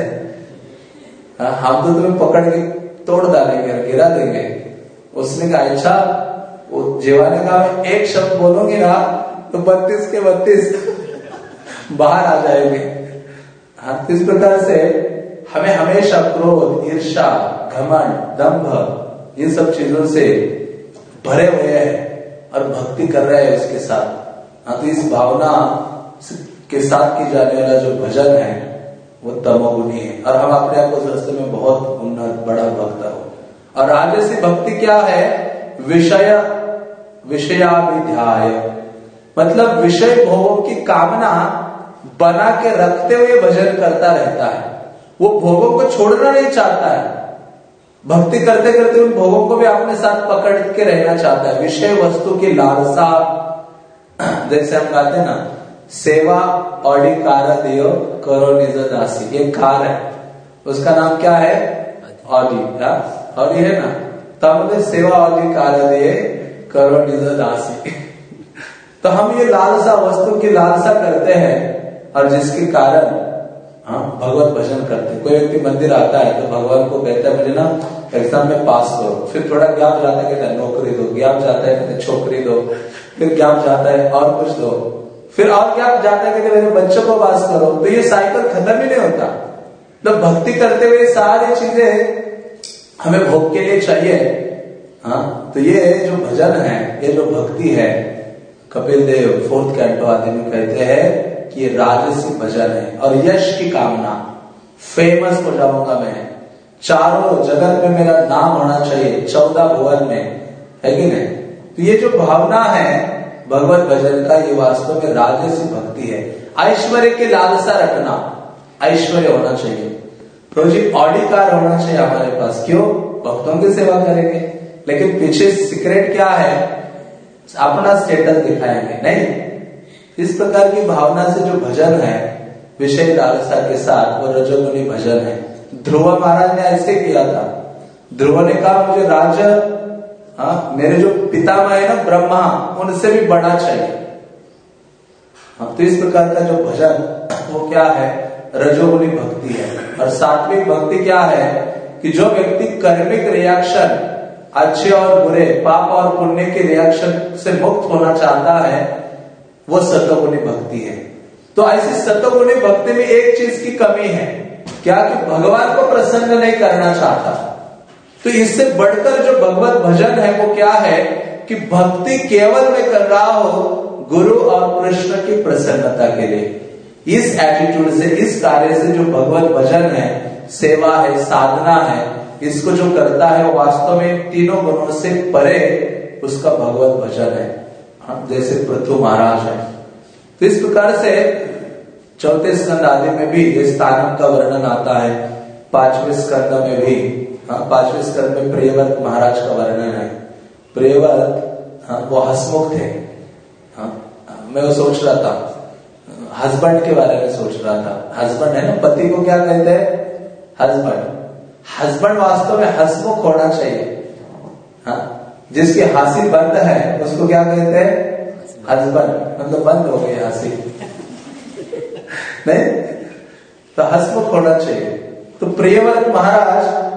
हाँ, हम तो तुम्हें पकड़ के तोड़ डालेंगे गिरा देंगे। उसने कहा अच्छा जीवा ने कहा एक शब्द बोलूँगी ना तो बत्तीस के बत्तीस बाहर आ जाएँगे। हाँ इस प्रकार से हमें हमेशा क्रोध ईर्षा घमंड दंभ इन सब चीज़ों से भरे हुए हैं और भक्ति कर रहे हैं उसके साथ। हाँ तो इस भावना के साथ की जाने वाला जो भजन है, वो तमोगुणी है। और हम अपने आप को रास्ते में बहुत उन्नत, बड़ा भक्त हो। और राजसी भक्ति क्या है? विषय विषयाभिध्याय मतलब विषय भोगों की कामना बना के रखते हुए भजन करता रहता है। वो भोगों को छोड़ना नहीं चाहता है। भक्ति करते करते उन भोगों को भी अपने साथ पकड़ के रहना चाहता है। विषय वस्तु की लालसा जैसे हम कहते हैं ना, सेवा ऑडी कार दियो करो निज दासी। ये कार है। उसका नाम क्या है? ऑडी क्या ऑडी है ना? तो हमने सेवा ऑडी कार दिए करो निज दासी। तो हम ये लालसा वस्तु की लालसा करते हैं और जिसके कारण हाँ भगवत भजन करते हैं। कोई व्यक्ति मंदिर आता है तो भगवान को कहता है, मुझे ना एग्ज़ाम में पास करो। फिर थोड़ा ज्ञान जाता है कहता है नौकरी दो, ज्ञान जाता है कहते छोकरी दो। फिर ज्ञान जाता है और कुछ दो फिर और ज्ञान जाता है कहते मेरे बच्चों को पास करो तो ये साइकिल खत्म ही नहीं होता। तो भक्ति करते हुए सारी चीज़ें हमें भोग के लिए चाहिए हाँ तो ये जो भजन है, ये जो भक्ति है, कपिल देव, फोर्थ कैंटो आदि में कहते हैं कि ये राजसी भजन है और यश की कामना फ़ेमस हो जाऊँगा मैं चारों जगत में मेरा नाम होना चाहिए, चौदह भुवन में, है कि नहीं? तो ये जो भावना है, भगवत भजन का, ये वास्तव में राजसी भक्ति है। ऐश्वर्य की लालसा रखना, ऐश्वर्य होना चाहिए। प्रभु जी ऑडी कार होना चाहिए हमारे पास। क्यों? भक्तों की सेवा करेंगे। लेकिन पीछे सीक्रेट क्या है? अपना स्टेटस दिखाएँगे, नहीं? इस प्रकार की भावना से जो भजन है, विषय लालसा के साथ वो रजोगुनी भजन है। ध्रुव महाराज ने ऐसे किया था। ध्रुव ने कहा, मुझे राज हाँ मेरे जो पितामह है ना, ब्रह्मा, उनसे भी बड़ा चाहिए। हाँ तो इस प्रकार का जो भजन, वो क्या है? रजोगुनी भक्ति है। और सात्विक भक्ति क्या है? कि जो व्यक्ति कर्मिक रिएक्शन अच्छे और बुरे, पाप और पुण्य के रिएक्शन से मुक्त होना चाहता है, वो सतोगुणी भक्ति है। तो ऐसी सतोगुणी भक्ति में एक चीज़ की कमी है। क्या कि भगवान को प्रसन्न नहीं करना चाहता। तो इससे बढ़कर जो भगवत भजन है वो क्या है कि भक्ति केवल में कर रहा हो गुरु और कृष्ण की प्रसन्नता के लिए। इस एटीट्यूड से इस कार्य से जो भगवत भजन है सेवा है साधना है इसको जो करता है वो वास्तव में तीनों गुणों से परे उसका भगवत भजन है। हाँ, जैसे पृथु महाराज है। तो इस प्रकार से चौथे स्कंद आदि में भी ये स्थानक का वर्णन आता है। पाँचवें स्कंद में भी हाँ पाँचवें स्कंद में प्रियव्रत महाराज का वर्णन है। प्रियव्रत हाँ वो हसमुख थे। हाँ मैं वो सोच रहा था। हस्बैंड के बारे में सोच रहा था। हस्बैंड है ना, पति को क्या कहते हैं? हस्बैंड। हस्बैंड वास्तव में हसमुख होना चाहिए। हाँ जिसकी हँसी बंद है, उसको क्या कहते हैं? हस्बैंड। मतलब बंद हो गई हँसी। नहीं? तो हसमुख होना चाहिए। तो प्रियव्रत महाराज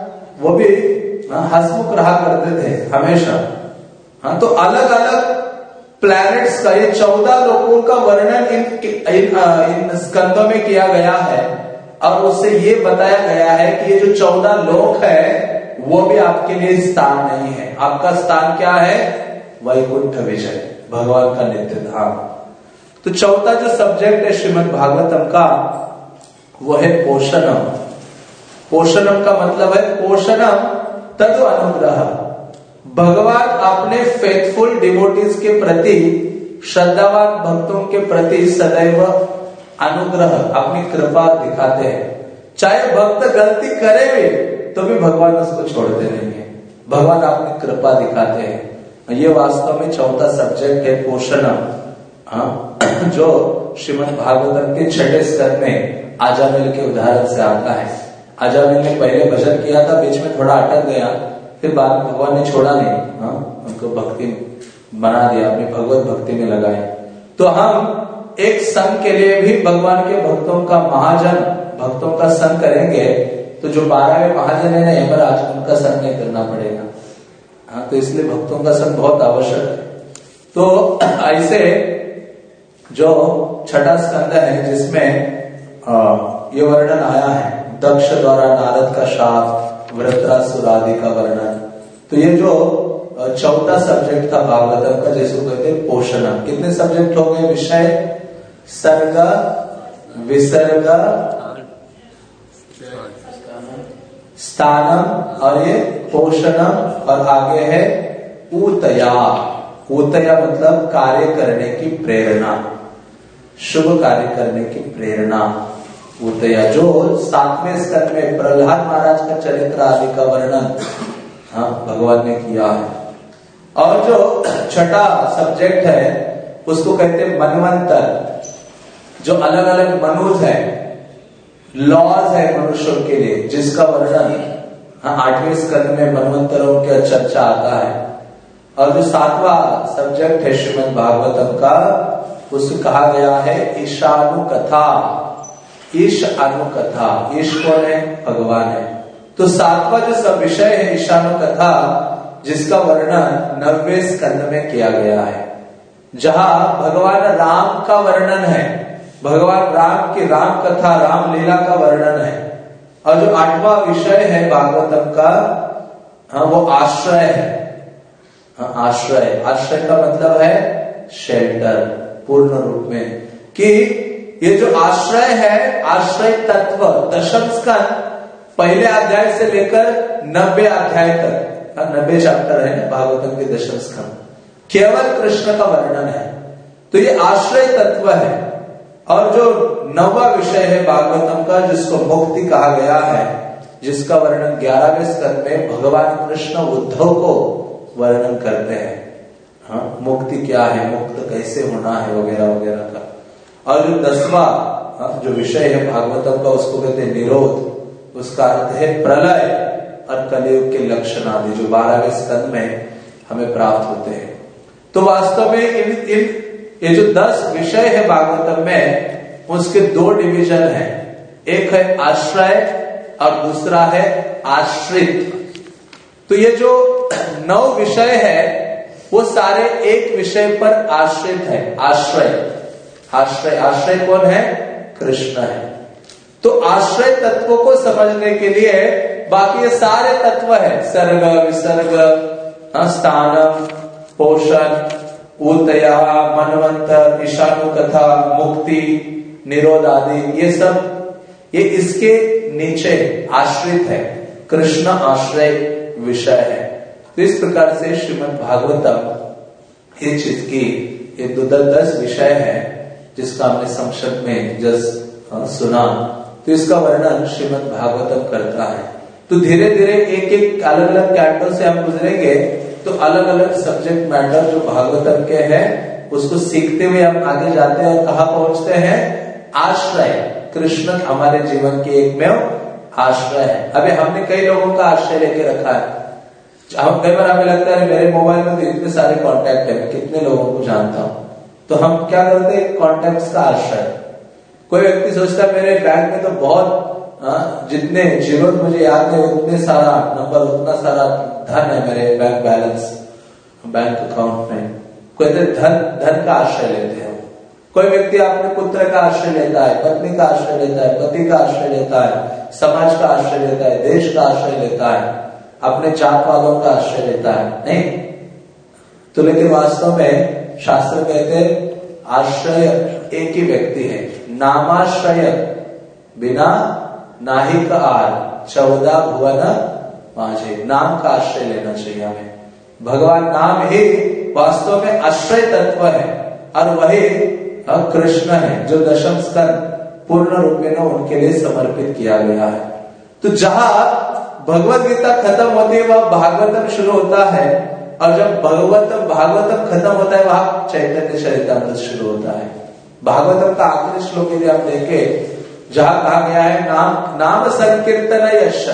वो भी हाँ, हसमुख रहा करते थे हमेशा। हाँ तो अलग अलग प्लैनेट्स का ये चौदह लोगों का वर्णन इन इन, इन स्कंदों में किया गया है। और उससे ये बताया गया है कि ये जो चौदह लोक है वो भी आपके लिए स्थान नहीं है। आपका स्थान क्या है? वैकुंठ विजय भगवान का नित्य धाम तो चौथा जो सब्जेक्ट है श्रीमद भागवतम का वो है पोषणम। पोषणम का मतलब है पोषणम तद अनुग्रह। भगवान अपने फेथफुल डिवोटीज के प्रति, श्रद्धावान भक्तों के प्रति सदैव अनुग्रह, अपनी कृपा दिखाते हैं। चाहे भक्त गलती करे भी तो भी भगवान उसको छोड़ते नहीं है। भगवान अपनी कृपा दिखाते हैं। ये वास्तव में चौथा सब्जेक्ट है पोषणम। हाँ जो श्रीमद भागवतम के छठे स्तर में आजामिल के उदाहरण से आता है। आजामिल ने पहले भजन किया था, बीच में थोड़ा अटक गया, फिर बाद में भगवान ने छोड़ा नहीं हाँ उनको भक्ति बना दिया, अपनी भगवत भक्ति में लगाए। तो हम एक संघ के लिए भी भगवान के भक्तों का महाजन, भक्तों का संग करेंगे तो जो बारहवें महाजन है ना यमराज उनका संग नहीं करना पड़ेगा। हाँ तो इसलिए भक्तों का संग बहुत आवश्यक है। तो ऐसे जो छठा स्कंद है, जिसमें ये वर्णन आया है दक्ष द्वारा नारद का शाप वृत्रासुर आदि का वर्णन। तो ये जो चौथा सब्जेक्ट था भागवतम का जिसको कहते हैं पोषण। कितने सब्जेक्ट हो गए विषय? सर्ग, विसर्ग, स्थानम और ये पोषणम, और आगे है ऊतया। ऊतया मतलब कार्य करने की प्रेरणा। शुभ कार्य करने की प्रेरणा। ऊतया जो सातवें स्तर में प्रहलाद महाराज का चरित्र आदि का वर्णन हाँ भगवान ने किया है। और जो छठा सब्जेक्ट है, उसको कहते हैं मनवंतर। जो अलग अलग मनुज है लॉज है मनुष्यों के लिए, जिसका वर्णन हाँ आठवें स्कंद में मनवंतरों का चर्चा आता है। और जो सातवां सब्जेक्ट है श्रीमद भागवतम का उसको कहा गया है ईशानु कथा ईश अनुकथा, ईश कौन है? भगवान है। तो सातवां जो सब विषय है ईशानुकथा, जिसका वर्णन नब्बे स्कंद में किया गया है। जहाँ भगवान राम का वर्णन है। भगवान राम की राम कथा, राम लीला का वर्णन है। और जो आठवां विषय है भागवतम का हाँ वो आश्रय है। हाँ आश्रय। आश्रय का मतलब है शेल्टर, पूर्ण रूप में। कि ये जो आश्रय है आश्रय तत्व दशम स्कंद पहले अध्याय से लेकर नब्बे अध्याय तक हाँ, नब्बे चैप्टर है भागवतम के दशम स्कंद केवल कृष्ण का वर्णन है। तो ये आश्रय तत्व है। और जो नवा विषय है भागवतम का जिसको मुक्ति कहा गया है जिसका वर्णन ग्यारहवें स्कंद में भगवान कृष्ण उद्धव को वर्णन करते हैं। हाँ मुक्ति क्या है मुक्त कैसे होना है वगैरह वगैरह। और जो दसवा जो विषय है, भागवतम का, उसको कहते हैं निरोध। उसका अर्थ है प्रलय और कलयुग के लक्षण आदि जो बारहवें स्कंद में हमें प्राप्त होते हैं। तो वास्तव में इन इन, ये जो दस विषय है भागवतम में, उसके दो डिवीज़न है। एक है आश्रय और दूसरा है आश्रित। तो ये जो नौ विषय है, वो सारे एक विषय पर आश्रित है, आश्रय। आश्रय आश्रय कौन है? कृष्ण है। तो आश्रय तत्व को समझने के लिए बाकी ये सारे तत्व है। सर्ग विसर्ग हाँ, स्थान पोषण ऊतया मनवंतर ईशानु कथा मुक्ति निरोध आदि ये सब ये इसके नीचे आश्रित है। कृष्ण आश्रय विषय है। तो इस प्रकार से श्रीमद भागवतम ये चीज़ की ये दो दस विषय है। जिसका हमने संक्षिप्त में जस सुना तो इसका वर्णन श्रीमद भागवतम करता है। तो धीरे धीरे एक एक अलग अलग कैंडल से हम गुजरेंगे तो अलग अलग सब्जेक्ट मैटर जो भागवतम के हैं, उसको सीखते हुए हम आगे जाते हैं कहा पहुँचते हैं? आश्रय। कृष्ण हमारे जीवन के एक में आश्रय है। अभी हमने कई लोगों का आश्रय लेके रखा है। हम कई बार हमें लगता है मेरे मोबाइल में तो इतने सारे कॉन्टेक्ट है कितने लोगों को जानता हूँ? तो हम क्या करते हैं? कॉन्टेक्ट का आश्रय। कोई व्यक्ति सोचता है मेरे बैंक में तो बहुत आ, जितने जीवन मुझे याद है उतने सारा नंबर उतना सारा धन है मेरे बैंक बैलेंस बैंक अकाउंट में। कोई धन धन का आश्रय लेते हैं। कोई व्यक्ति अपने पुत्र का आश्रय लेता है पत्नी का आश्रय लेता है पति का आश्रय लेता है समाज का आश्रय लेता है देश का आश्रय लेता है अपने जात वालों का आश्रय लेता है। नहीं। तो लेकिन वास्तव में शास्त्र कहते हैं, आश्रय एक ही व्यक्ति है। नामाश्रय, बिना नाहिक आर, चौदह भुवन माझे। नाम का आश्रय लेना चाहिए हमें। भगवान नाम ही वास्तव में आश्रय तत्व है, और वही कृष्ण है, जो दशम स्तर पूर्ण रूप में उनके लिए समर्पित किया गया है। तो जहाँ भगवत गीता खत्म होती है, वह भागवतम शुरू होता है और जब भगवतम, भागवतम खत्म होता है, वहाँ चैतन्य चरितमृत शुरू होता है। भागवतम का आखिरी श्लोक यदि आप देखे, जहाँ कहा गया है, नाम नाम संकीर्तन यश।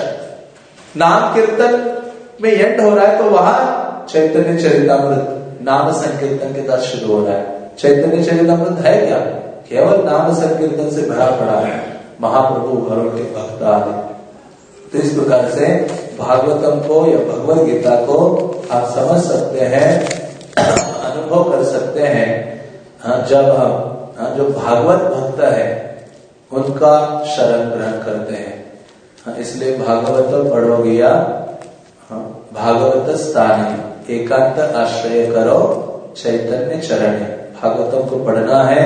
नाम कीर्तन में एंड हो रहा है तो वहाँ चैतन्य चरितमृत, नाम संकीर्तन के साथ शुरू हो रहा है। चैतन्य चरितमृत है क्या? केवल नाम संकीर्तन से भरा पड़ा है। महाप्रभु घरों के भक्त आदि। तो इस प्रकार से भागवतम को या भगवत गीता को आप समझ सकते हैं अनुभव कर सकते हैं हाँ, जब हम हाँ, जो भागवत भक्त है उनका शरण ग्रहण करते हैं। हाँ, इसलिए भागवत पढ़ो गया भागवत स्थान एकांत आश्रय करो चैतन्य चरण भागवतम को पढ़ना है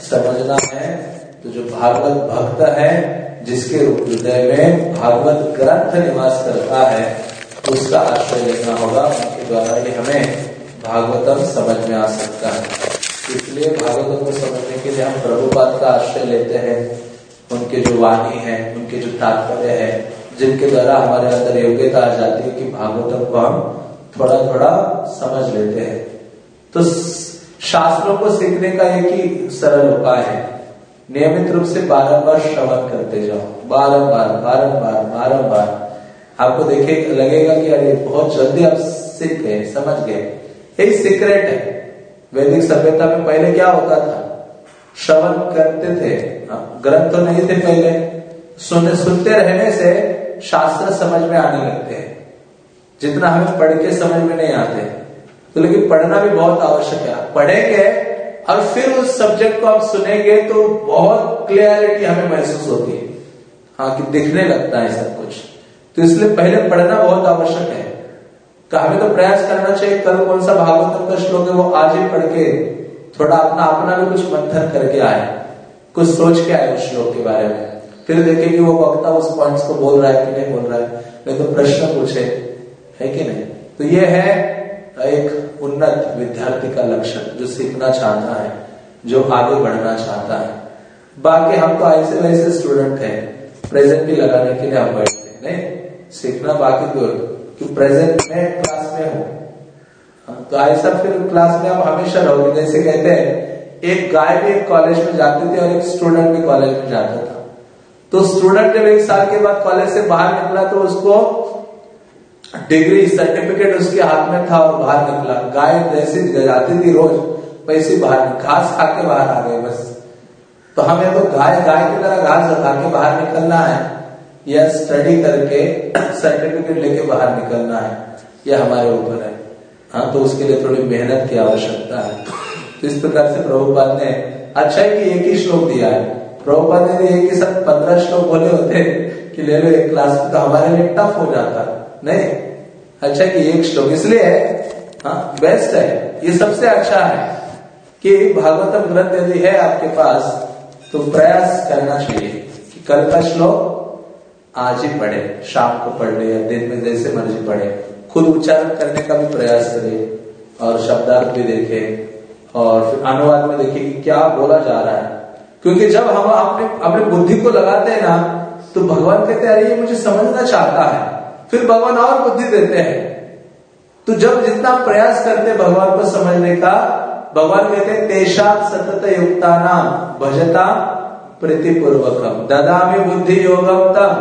समझना है तो जो भागवत भक्त है जिसके हृदय में भागवत ग्रंथ निवास करता है, उसका आश्रय लेना होगा। उनके द्वारा ये हमें भागवतम समझ में आ सकता है। इसलिए भागवतम को समझने के लिए हम प्रभुपाद का आश्रय लेते हैं। उनके जो वाणी है, उनके जो तात्पर्य है, जिनके द्वारा हमारे अंदर योग्यता आ जाती है कि भागवतम को हम थोड़ा थोड़ा समझ लेते हैं। तो शास्त्रों को सीखने का एक ही सरल उपाय है। नियमित रूप से बारंबार श्रवण करते जाओ। बारंबार बारंबार बारंबार। आपको देखे लगेगा कि अरे बहुत जल्दी आप सीख गए समझ गए। एक सीक्रेट है। वैदिक सभ्यता में पहले क्या होता था? श्रवण करते थे। हाँ, ग्रंथ तो नहीं थे पहले। सुनने सुनते रहने से शास्त्र समझ में आने लगते हैं। जितना हमें पढ़ के समझ में नहीं आते। तो लेकिन पढ़ना भी बहुत आवश्यक है। पढ़ेंगे और फिर उस सब्जेक्ट को आप सुनेंगे तो बहुत क्लियरिटी हमें महसूस होती है। हाँ कि दिखने लगता है सब कुछ। तो इसलिए पहले पढ़ना बहुत आवश्यक है। तो हमें तो प्रयास करना चाहिए, कल कौन सा भागवतम का श्लोक है वो आज ही पढ़ के थोड़ा अपना अपना भी कुछ मंथन करके आए। कुछ सोच के आए उस श्लोक के बारे में। फिर देखे कि वो वक्ता उस पॉइंट्स को बोल रहा है कि नहीं बोल रहा है। नहीं तो प्रश्न पूछे, है कि नहीं? तो ये है एक उन्नत विद्यार्थी का लक्षण, जो सीखना चाहता है, जो आगे बढ़ना चाहता है। बाकी हम तो ऐसे वैसे स्टूडेंट हैं। प्रेजेंट भी लगाने के लिए हम बैठते हैं। नहीं, सीखना बाकी तो कि प्रेजेंट में क्लास में हो। तो ऐसा फिर क्लास में आप हमेशा रहोगे। जैसे कहते हैं, एक गाय भी एक कॉलेज में जाती थी और एक स्टूडेंट भी कॉलेज में जाता था। तो स्टूडेंट जब एक साल के बाद कॉलेज से बाहर निकला तो उसको डिग्री सर्टिफिकेट उसके हाथ में था और बाहर निकला। गाय जैसी जाती थी रोज वैसे बाहर, घास खा के बाहर आ गए बस। तो हमें तो गाय गाय की तरह घास खा के बाहर निकलना है। या स्टडी करके सर्टिफिकेट लेके बाहर निकलना है। यह हमारे ऊपर है। हाँ तो उसके लिए थोड़ी मेहनत की आवश्यकता है। तो इस प्रकार से प्रभुपाद ने अच्छा है कि एक ही श्लोक दिया है। प्रभुपाद ने एक ही सब पंद्रह श्लोक बोले होते कि ले लो एक क्लास में तो हमारे लिए टफ हो जाता, नहीं? अच्छा कि एक श्लोक, इसलिए हाँ बेस्ट है। ये सबसे अच्छा है कि भागवतम ग्रंथ यदि है आपके पास तो प्रयास करना चाहिए कि कल का श्लोक आज ही पढ़े, शाम को पढ़ ले या दिन में जैसे मर्ज़ी पढ़े। खुद उच्चारण करने का भी प्रयास करे और शब्दार्थ भी देखे और फिर अनुवाद में देखे कि क्या बोला जा रहा है। क्योंकि जब हम अपने अपने बुद्धि को लगाते हैं ना तो भगवान कहते हैं, अरे, ये मुझे समझना चाहता है। फिर भगवान और बुद्धि देते हैं। तो जब जितना प्रयास करते भगवान को समझने का, भगवान कहते हैं, तेषा सतत युक्ता नाम भजता प्रीतिपूर्वकम ददामी बुद्धि योगम तम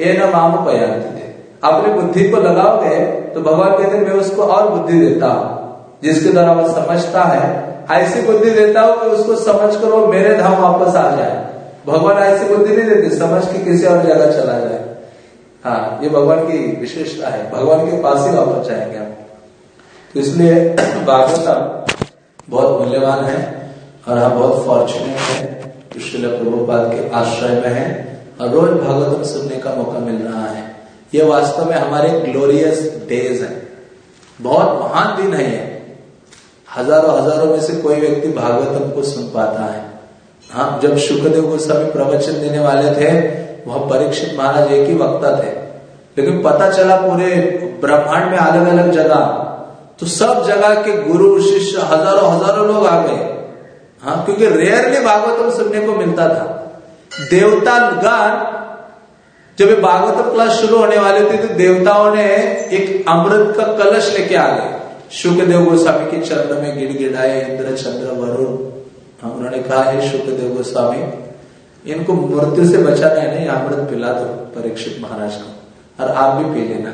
ये न माम पयांति अपने बुद्धि को लगाओगे तो भगवान कहते हैं, मैं उसको और बुद्धि देता हूँ। जिसके द्वारा वह समझता है, ऐसी बुद्धि देता हूँ कि उसको समझ कर वो मेरे धाम वापस आ जाए। भगवान ऐसी बुद्धि नहीं देते, समझ के किसी और जगह चला हाँ ये भगवान की विशेषता है। भगवान के पास ही वापस जाएँगे हम तो इसलिए भागवतम बहुत मूल्यवान है और हम बहुत फॉर्चुनेट है। शिल प्रभुपाद के आश्रय में है और रोज भागवतम सुनने का मौका मिल रहा है। ये वास्तव में हमारे ग्लोरियस डेज़ है। बहुत महान दिन है ये। हज़ारों हज़ारों में से कोई व्यक्ति भागवतम को सुन पाता है। हाँ जब सुखदेव गोस्वामी प्रवचन देने वाले थे वह परीक्षित महाराज एक ही वक्ता थे। लेकिन पता चला पूरे ब्रह्मांड में अलग अलग जगह। तो सब जगह के गुरु, शिष्य, हज़ारों हज़ारों लोग आ गए। हाँ क्योंकि रेयरली भागवतम सुनने को मिलता था। देवता गान जब भागवतम क्लास शुरू होने वाले थे तो देवताओं ने एक अमृत का कलश लेके आ गए। शुक्रदेव गोस्वामी के चरण में गिड़गिड़ाए, इंद्र, चंद्र, वरुण। उन्होंने कहा, है शुक्रदेव गोस्वामी इनको मृत्यु से बचाना है नहीं अमृत पिला दो परीक्षित महाराज को। और आप भी पी लेना।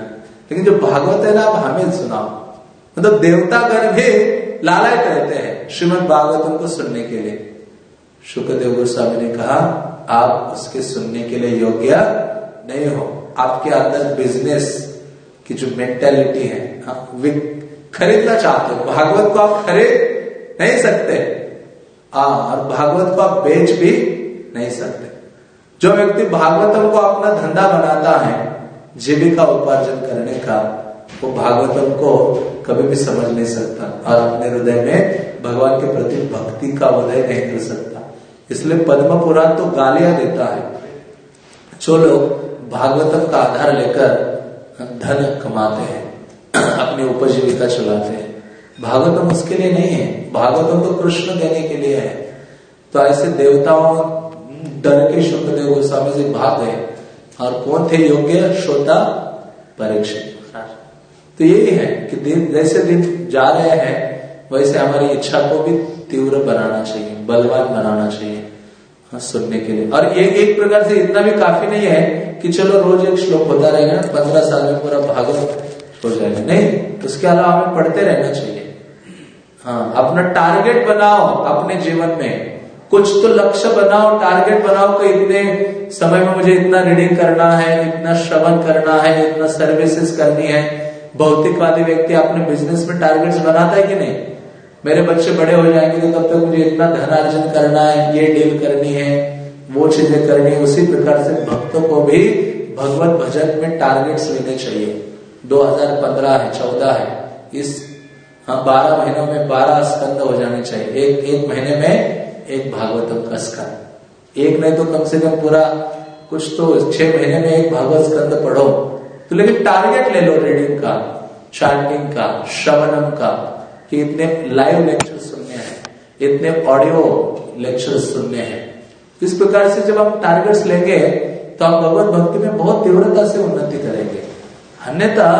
लेकिन जो भागवत है ना आप हमें सुनाओ। मतलब देवता गण भी लालायत रहते हैं श्रीमद भागवतम को सुनने के लिए। शुक्रदेव गोस्वामी ने कहा आप उसके सुनने के लिए योग्य नहीं हो। आपके अंदर बिज़नेस की जो मेंटेलिटी है खरीदना चाहते हो। भागवत को आप खरीद नहीं सकते। आ, और भागवत को आप बेच भी नहीं सकते। जो व्यक्ति भागवतम को अपना धंधा बनाता है, जीविका उपार्जन करने का, वो भागवतम को कभी भी समझ नहीं सकता और अपने हृदय में भगवान के प्रति भक्ति का उदय नहीं कर सकता। इसलिए पद्म पुराण तो गालियाँ देता है। जो लोग भागवतम का आधार लेकर धन कमाते हैं, अपनी उपजीविका चलाते हैं, भागवतम उसके लिए नहीं है। भागवतम तो कृष्ण देने के लिए है। तो ऐसे देवताओं डर के शुक्रदेव गोस्वामी से भाग गए और कौन थे योग्य? श्रोता परीक्षित। तो यही है कि दिन जैसे दिन जा रहे हैं वैसे हमारी इच्छा को भी तीव्र बनाना चाहिए बलवान बनाना चाहिए हाँ, सुनने के लिए। और ये एक प्रकार से इतना भी काफ़ी नहीं है कि चलो रोज एक श्लोक होता रहेगा पंद्रह साल में पूरा भागवत हो जाएगा। नहीं उसके अलावा हमें पढ़ते रहना चाहिए। हाँ अपना टारगेट बनाओ अपने जीवन में। कुछ तो लक्ष्य बनाओ टारगेट बनाओ कि इतने समय में मुझे इतना रीडिंग करना है, इतना श्रवण करना है, इतना सर्विसेज़ करनी है। भौतिकवादी व्यक्ति अपने बिज़नेस में टारगेट्स बनाता है कि नहीं? मेरे बच्चे बड़े हो जाएँगे तो तब तक मुझे इतना धन अर्जन करना है, ये डील करनी है, वो चीज़ें करनी है। उसी प्रकार से भक्तों को भी भगवत भजन में टारगेट्स लेने चाहिए। 2015 है 14 है। इस हाँ बारह महीनों में बारह स्कंद हो जाने चाहिए। एक एक महीने में एक भागवतम का स्कंद एक नहीं तो कम से कम पूरा कुछ तो छह महीने में एक भागवत स्कंद पढ़ो। तो लेकिन टारगेट ले लो रीडिंग का चैंटिंग का, श्रवणम का, कि इतने लाइव लेक्चर सुनने हैं, इतने ऑडियो लेक्चर सुनने हैं। इस प्रकार से जब हम टारगेट्स लेंगे तो हम भगवत भक्ति में बहुत तीव्रता से उन्नति करेंगे। अन्यथा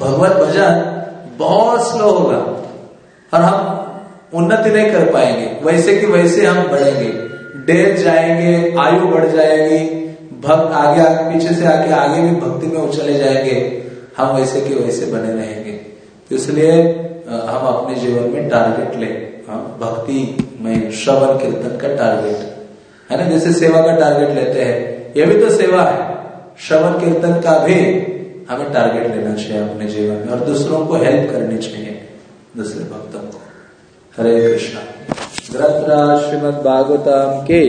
भगवत भजन बहुत स्लो होगा। और हम उन्नति नहीं कर पाएँगे। वैसे कि वैसे हम बढ़ेंगे। डेथ जाएँगे, आयु बढ़ जाएगी, भक्त आगे आगे पीछे से आके आगे भी भक्ति में चले जाएँगे। हम वैसे कि वैसे बने रहेंगे। तो इसलिए हम अपने जीवन में टारगेट ले। भक्ति में श्रवण कीर्तन का टारगेट है ना? जैसे सेवा का टारगेट लेते हैं। ये भी तो सेवा है। श्रवण कीर्तन का भी हमें टारगेट लेना चाहिए अपने जीवन में। और दूसरों को हेल्प करनी चाहिए। दूसरे भक्तों को। हरे कृष्णा। ग्रंथराज श्रीमद भागवतम के